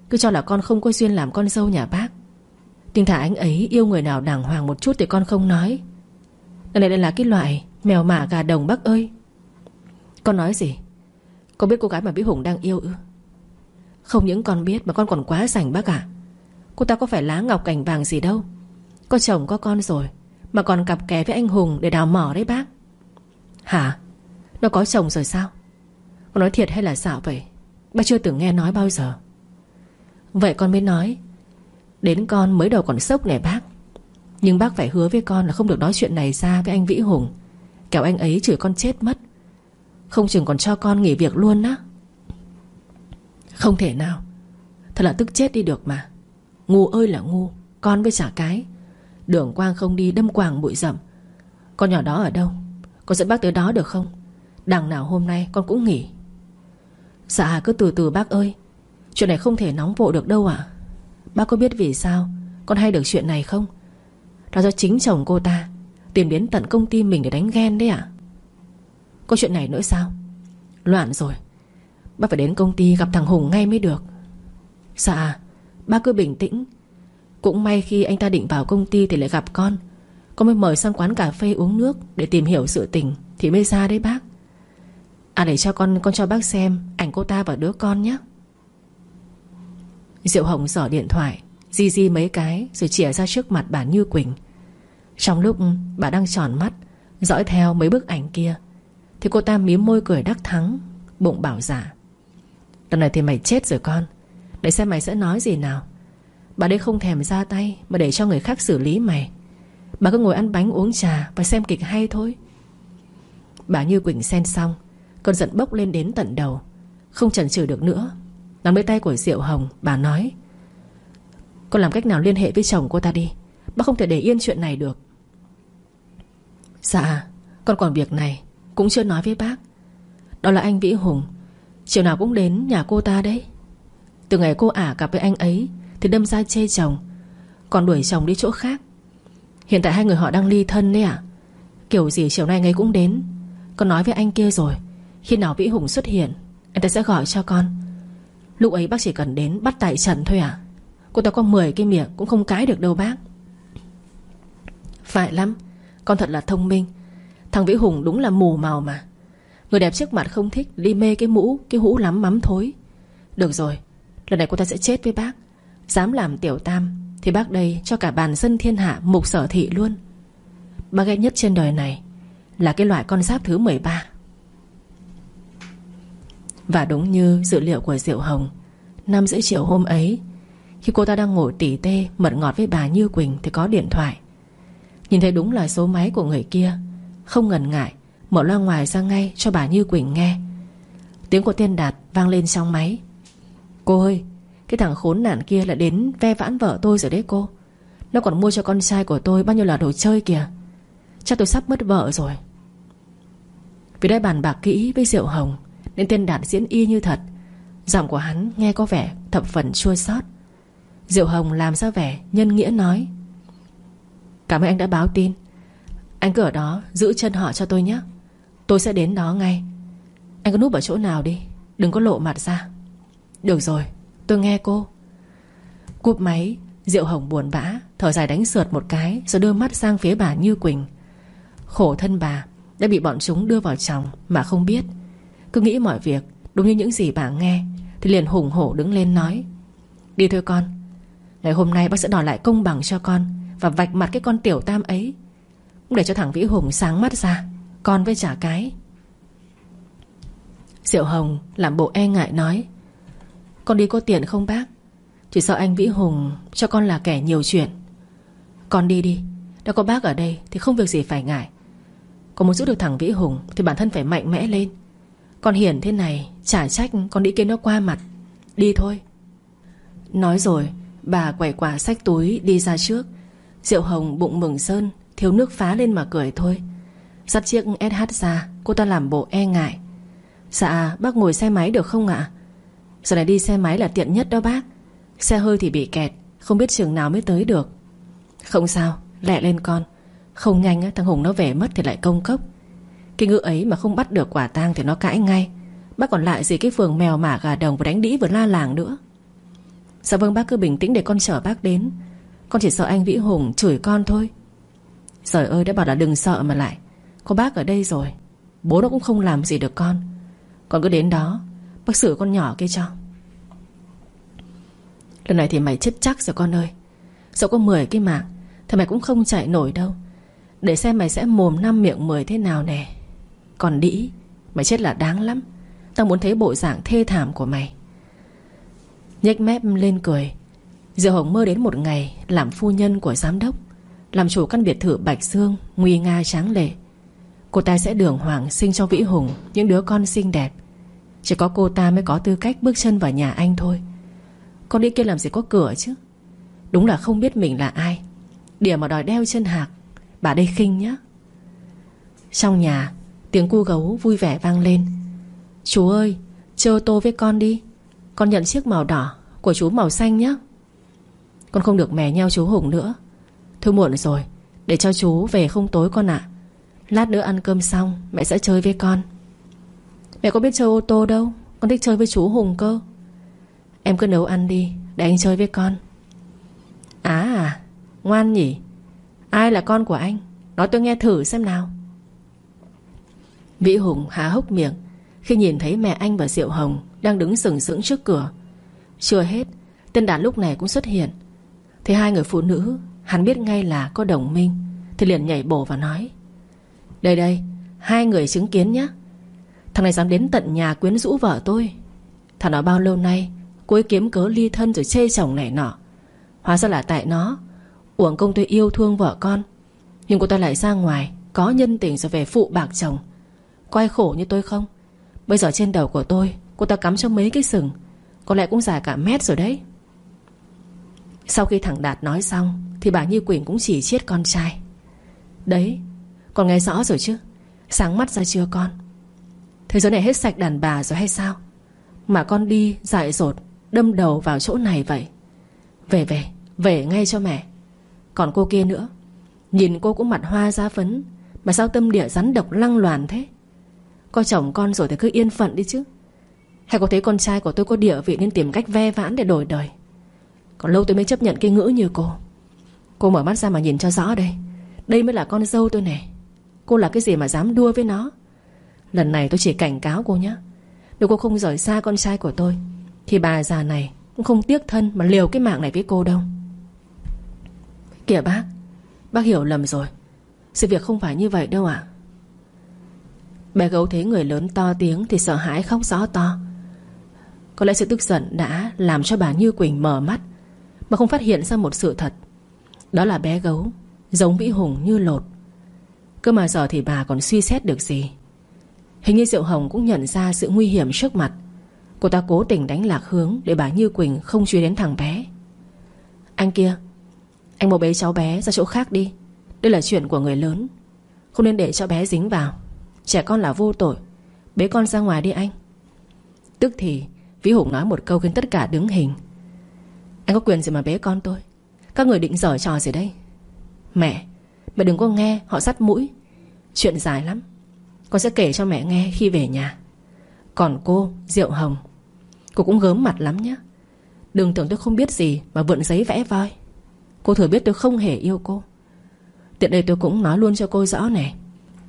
A: Cứ cho là con không có duyên làm con dâu nhà bác. Tình thả anh ấy yêu người nào đàng hoàng một chút Thì con không nói. Đây này đây là cái loại mèo mả gà đồng bác ơi. Con nói gì? Con biết cô gái mà Vĩ Hùng đang yêu ư? Không những con biết mà con còn quá rảnh bác ạ. Cô ta có phải lá ngọc cảnh vàng gì đâu. Có chồng có con rồi, Mà còn cặp kè với anh Hùng để đào mỏ đấy bác. Hả? Nó có chồng rồi sao? Con nói thiệt hay là xạo vậy? Bác chưa từng nghe nói bao giờ. Vậy con mới nói, Đến con mới đầu còn sốc này bác. Nhưng bác phải hứa với con là không được nói chuyện này ra với anh Vĩ Hùng. Kẻo anh ấy chửi con chết mất. Không chừng còn cho con nghỉ việc luôn á. Không thể nào. Thật là tức chết đi được mà. Ngu ơi là ngu, Con với trả cái. Đường quang không đi, đâm quàng bụi rậm. Con nhỏ đó ở đâu? Con dẫn bác tới đó được không? Đằng nào hôm nay con cũng nghỉ. Dạ cứ từ từ bác ơi. Chuyện này không thể nóng vội được đâu ạ. Bác có biết vì sao Con hay được chuyện này không? Đó do chính chồng cô ta Tìm đến tận công ty mình để đánh ghen đấy ạ. Có chuyện này nữa sao? Loạn rồi. Bác phải đến công ty gặp thằng Hùng ngay mới được. Dạ Bác cứ bình tĩnh. Cũng may khi anh ta định vào công ty thì lại gặp con. Con mới mời sang quán cà phê uống nước Để tìm hiểu sự tình, Thì mới ra đấy bác. À để cho con con cho bác xem Ảnh cô ta và đứa con nhé. Diệu Hồng dở điện thoại, Di di mấy cái rồi chỉa ra trước mặt bà Như Quỳnh. Trong lúc bà đang tròn mắt, Dõi theo mấy bức ảnh kia, Thì cô ta mím môi cười đắc thắng, Bụng bảo giả Lần này thì mày chết rồi con. Để xem mày sẽ nói gì nào. Bà đây không thèm ra tay, Mà để cho người khác xử lý mày. Bà cứ ngồi ăn bánh uống trà Và xem kịch hay thôi. Bà Như Quỳnh xen xong, Cơn giận bốc lên đến tận đầu. Không chần chừ được nữa. Nắm lấy tay của Diệu Hồng, Bà nói, Con làm cách nào liên hệ với chồng cô ta đi. Bác không thể để yên chuyện này được. Dạ Con còn việc này Cũng chưa nói với bác. Đó là anh Vĩ Hùng. Chiều nào cũng đến nhà cô ta đấy. Từ ngày cô ả gặp với anh ấy Thì đâm ra chê chồng, Còn đuổi chồng đi chỗ khác. Hiện tại hai người họ đang ly thân đấy à Kiểu gì chiều nay anh ấy cũng đến. Con nói với anh kia rồi, Khi nào Vĩ Hùng xuất hiện, Anh ta sẽ gọi cho con. Lúc ấy bác chỉ cần đến bắt tại trận thôi à Cô ta có 10 cái miệng cũng không cãi được đâu bác. Phải lắm, Con thật là thông minh. Thằng Vĩ Hùng đúng là mù màu mà. Người đẹp trước mặt không thích, Đi mê cái mũ, Cái hũ lắm mắm thối. Được rồi, Lần này cô ta sẽ chết với bác. Dám làm tiểu tam, Thì bác đây cho cả bàn dân thiên hạ Mục sở thị luôn. Bác ghét nhất trên đời này Là cái loại con giáp thứ 13 và đúng như dự liệu của Diệu Hồng, Năm rưỡi chiều hôm ấy, Khi cô ta đang ngồi tỉ tê, Mật ngọt với bà Như Quỳnh Thì có điện thoại. Nhìn thấy đúng là số máy của người kia, Không ngần ngại Mở loa ngoài ra ngay cho bà Như Quỳnh nghe. Tiếng của tên Đạt vang lên trong máy. Cô ơi, Cái thằng khốn nạn kia là đến ve vãn vợ tôi rồi đấy cô. Nó còn mua cho con trai của tôi Bao nhiêu là đồ chơi kìa. Chắc tôi sắp mất vợ rồi. Vì đã bàn bạc kỹ với Diệu Hồng, Nên tên Đạt diễn y như thật. Giọng của hắn nghe có vẻ thập phần chua xót. Diệu Hồng làm ra vẻ Nhân nghĩa nói, Cảm ơn anh đã báo tin. Anh cứ ở đó giữ chân họ cho tôi nhé. Tôi sẽ đến đó ngay. Anh có núp ở chỗ nào đi. Đừng có lộ mặt ra. Được rồi, tôi nghe cô. Cúp máy, Diệu Hồng buồn bã, Thở dài đánh sượt một cái, Rồi đưa mắt sang phía bà Như Quỳnh. Khổ thân bà, Đã bị bọn chúng đưa vào chồng Mà không biết. Cứ nghĩ mọi việc, Đúng như những gì bà nghe, Thì liền hùng hổ đứng lên nói. Đi thôi con, Ngày hôm nay bác sẽ đòi lại công bằng cho con Và vạch mặt cái con tiểu tam ấy. Để cho thằng Vĩ Hùng sáng mắt ra. Con với trả cái. Diệu Hồng làm bộ e ngại nói, Con đi có tiền không bác? Chỉ sợ anh Vĩ Hùng cho con là kẻ nhiều chuyện. Con đi đi, Đã có bác ở đây thì không việc gì phải ngại. Còn muốn giữ được thằng Vĩ Hùng Thì bản thân phải mạnh mẽ lên. Con hiền thế này, Chả trách con đi kia nó qua mặt. Đi thôi. Nói rồi, Bà quẩy quả sách túi đi ra trước. Diệu Hồng bụng mừng sơn, Thiếu nước phá lên mà cười thôi. Dắt chiếc SH ra, Cô ta làm bộ e ngại. Dạ bác ngồi xe máy được không ạ? Giờ này đi xe máy là tiện nhất đó bác. Xe hơi thì bị kẹt, Không biết trường nào mới tới được. Không sao, lẹ lên con. Không nhanh thằng Hùng nó về mất thì lại công cốc. Cái ngữ ấy mà không bắt được quả tang Thì nó cãi ngay. Bác còn lại gì cái phường mèo mả gà đồng Và đánh đĩ vừa la làng nữa. Dạ vâng bác cứ bình tĩnh để con chở bác đến. Con chỉ sợ anh Vĩ Hùng chửi con thôi. Trời ơi, đã bảo là đừng sợ mà lại. Có bác ở đây rồi. Bố nó cũng không làm gì được con. Con cứ đến đó. Bác xử con nhỏ kia cho. Lần này thì mày chết chắc rồi con ơi. Dẫu có 10 cái mạng, Thì mày cũng không chạy nổi đâu. Để xem mày sẽ mồm năm miệng 10 thế nào nè. Còn đĩ, Mày chết là đáng lắm. Tao muốn thấy bộ dạng thê thảm của mày. Nhếch mép lên cười. Diệu Hồng mơ đến một ngày Làm phu nhân của giám đốc, Làm chủ căn biệt thự Bạch Dương, Nguy nga tráng lệ. Cô ta sẽ đường hoàng sinh cho Vĩ Hùng, Những đứa con xinh đẹp. Chỉ có cô ta mới có tư cách bước chân vào nhà anh thôi. Con đi kia làm gì có cửa chứ? Đúng là không biết mình là ai. Điểm mà đòi đeo chân hạc. Bà đây khinh nhá. Trong nhà, Tiếng cu gấu vui vẻ vang lên. Chú ơi Chơi ô tô với con đi. Con nhận chiếc màu đỏ Của chú màu xanh nhé Con không được mè nhau chú Hùng nữa. Thôi muộn rồi, Để cho chú về không tối con ạ. Lát nữa ăn cơm xong, Mẹ sẽ chơi với con. Mẹ có biết chơi ô tô đâu, Con thích chơi với chú Hùng cơ. Em cứ nấu ăn đi, Để anh chơi với con. À à Ngoan nhỉ? Ai là con của anh? Nói tôi nghe thử xem nào. Vĩ Hùng há hốc miệng, Khi nhìn thấy mẹ anh và Diệu Hồng Đang đứng sừng sững trước cửa. Chưa hết, Tên đàn lúc này cũng xuất hiện. Thấy hai người phụ nữ, Hắn biết ngay là có đồng minh, Thì liền nhảy bổ và nói đây đây, Hai người chứng kiến nhé. Thằng này dám đến tận nhà quyến rũ vợ tôi. Thằng nó bao lâu nay, Cô ấy kiếm cớ ly thân rồi chê chồng này nọ. Hóa ra là tại nó, Uổng công tôi yêu thương vợ con. Nhưng cô ta lại ra ngoài, Có nhân tình rồi về phụ bạc chồng. Có ai khổ như tôi không? Bây giờ trên đầu của tôi, Cô ta cắm cho mấy cái sừng. Có lẽ cũng dài cả mét rồi đấy. Sau khi thằng Đạt nói xong, Thì bà Như Quỳnh cũng chỉ chiết con trai. Đấy con nghe rõ rồi chứ? Sáng mắt ra chưa con? Thế giới này hết sạch đàn bà rồi hay sao? Mà con đi dại dột, Đâm đầu vào chỗ này vậy. Về về Về ngay cho mẹ. Còn cô kia nữa. Nhìn cô cũng mặt hoa giá phấn, Mà sao tâm địa rắn độc lăng loàn thế? Có chồng con rồi thì cứ yên phận đi chứ. Hay có thấy con trai của tôi có địa vị Nên tìm cách ve vãn để đổi đời? Còn lâu tôi mới chấp nhận cái ngữ như cô. Cô mở mắt ra mà nhìn cho rõ đây. Đây mới là con dâu tôi nè. Cô là cái gì mà dám đua với nó? Lần này tôi chỉ cảnh cáo cô nhé. Nếu cô không rời xa con trai của tôi, Thì bà già này cũng không tiếc thân Mà liều cái mạng này với cô đâu. Kìa bác Bác hiểu lầm rồi. Sự việc không phải như vậy đâu ạ. Bé gấu thấy người lớn to tiếng Thì sợ hãi khóc rõ to. Có lẽ sự tức giận đã Làm cho bà Như Quỳnh mở mắt, Mà không phát hiện ra một sự thật. Đó là bé gấu, Giống Vĩ Hùng như lột. Cơ mà giờ thì bà còn suy xét được gì? Hình như Diệu Hồng cũng nhận ra sự nguy hiểm trước mặt. Cô ta cố tình đánh lạc hướng Để bà Như Quỳnh không truy đến thằng bé. Anh kia, Anh mau bế cháu bé ra chỗ khác đi. Đây là chuyện của người lớn. Không nên để cho bé dính vào. Trẻ con là vô tội. Bế con ra ngoài đi anh. Tức thì, Vĩ Hùng nói một câu khiến tất cả đứng hình. Anh có quyền gì mà bế con tôi? Các người định giở trò gì đây? Mẹ Mẹ đừng có nghe, họ sắt mũi. Chuyện dài lắm. Con sẽ kể cho mẹ nghe khi về nhà. Còn cô, Diệu Hồng, Cô cũng gớm mặt lắm nhé Đừng tưởng tôi không biết gì Mà vượn giấy vẽ voi. Cô thừa biết tôi không hề yêu cô. Tiện đây tôi cũng nói luôn cho cô rõ này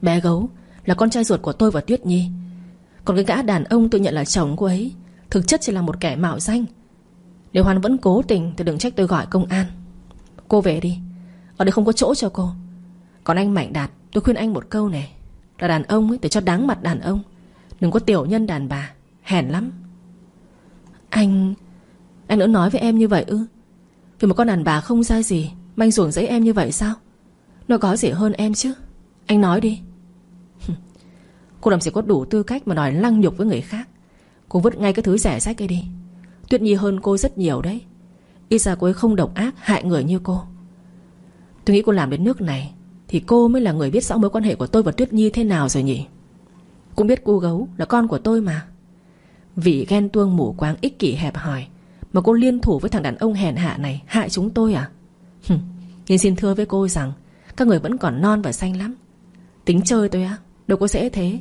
A: Bé gấu là con trai ruột của tôi và Tuyết Nhi. Còn cái gã đàn ông tôi nhận là chồng cô ấy, Thực chất chỉ là một kẻ mạo danh. Nếu hoàn vẫn cố tình Thì đừng trách tôi gọi công an. Cô về đi. Ở đây không có chỗ cho cô. Còn anh Mạnh Đạt, tôi khuyên anh một câu này. Là đàn ông ấy để cho đáng mặt đàn ông. Đừng có tiểu nhân đàn bà, Hèn lắm. Anh Anh đã nói với em như vậy ư? Vì một con đàn bà không sai gì, Mà anh ruồng giấy em như vậy sao? Nó có gì hơn em chứ? Anh nói đi. Cô làm gì có đủ tư cách mà đòi lăng nhục với người khác. Cô vứt ngay cái thứ rẻ rách ấy đi. Tuyết Nhi hơn cô rất nhiều đấy. Ít ra cô ấy không độc ác, hại người như cô. Tôi nghĩ cô làm đến nước này thì cô mới là người biết rõ mối quan hệ của tôi và Tuyết Nhi thế nào rồi nhỉ? Cũng biết cô gấu là con của tôi mà. Vì ghen tuông mù quáng ích kỷ hẹp hòi Mà cô liên thủ với thằng đàn ông hèn hạ này Hại chúng tôi à? Nhưng xin thưa với cô rằng Các người vẫn còn non và xanh lắm. Tính chơi tôi á, Đâu có dễ thế.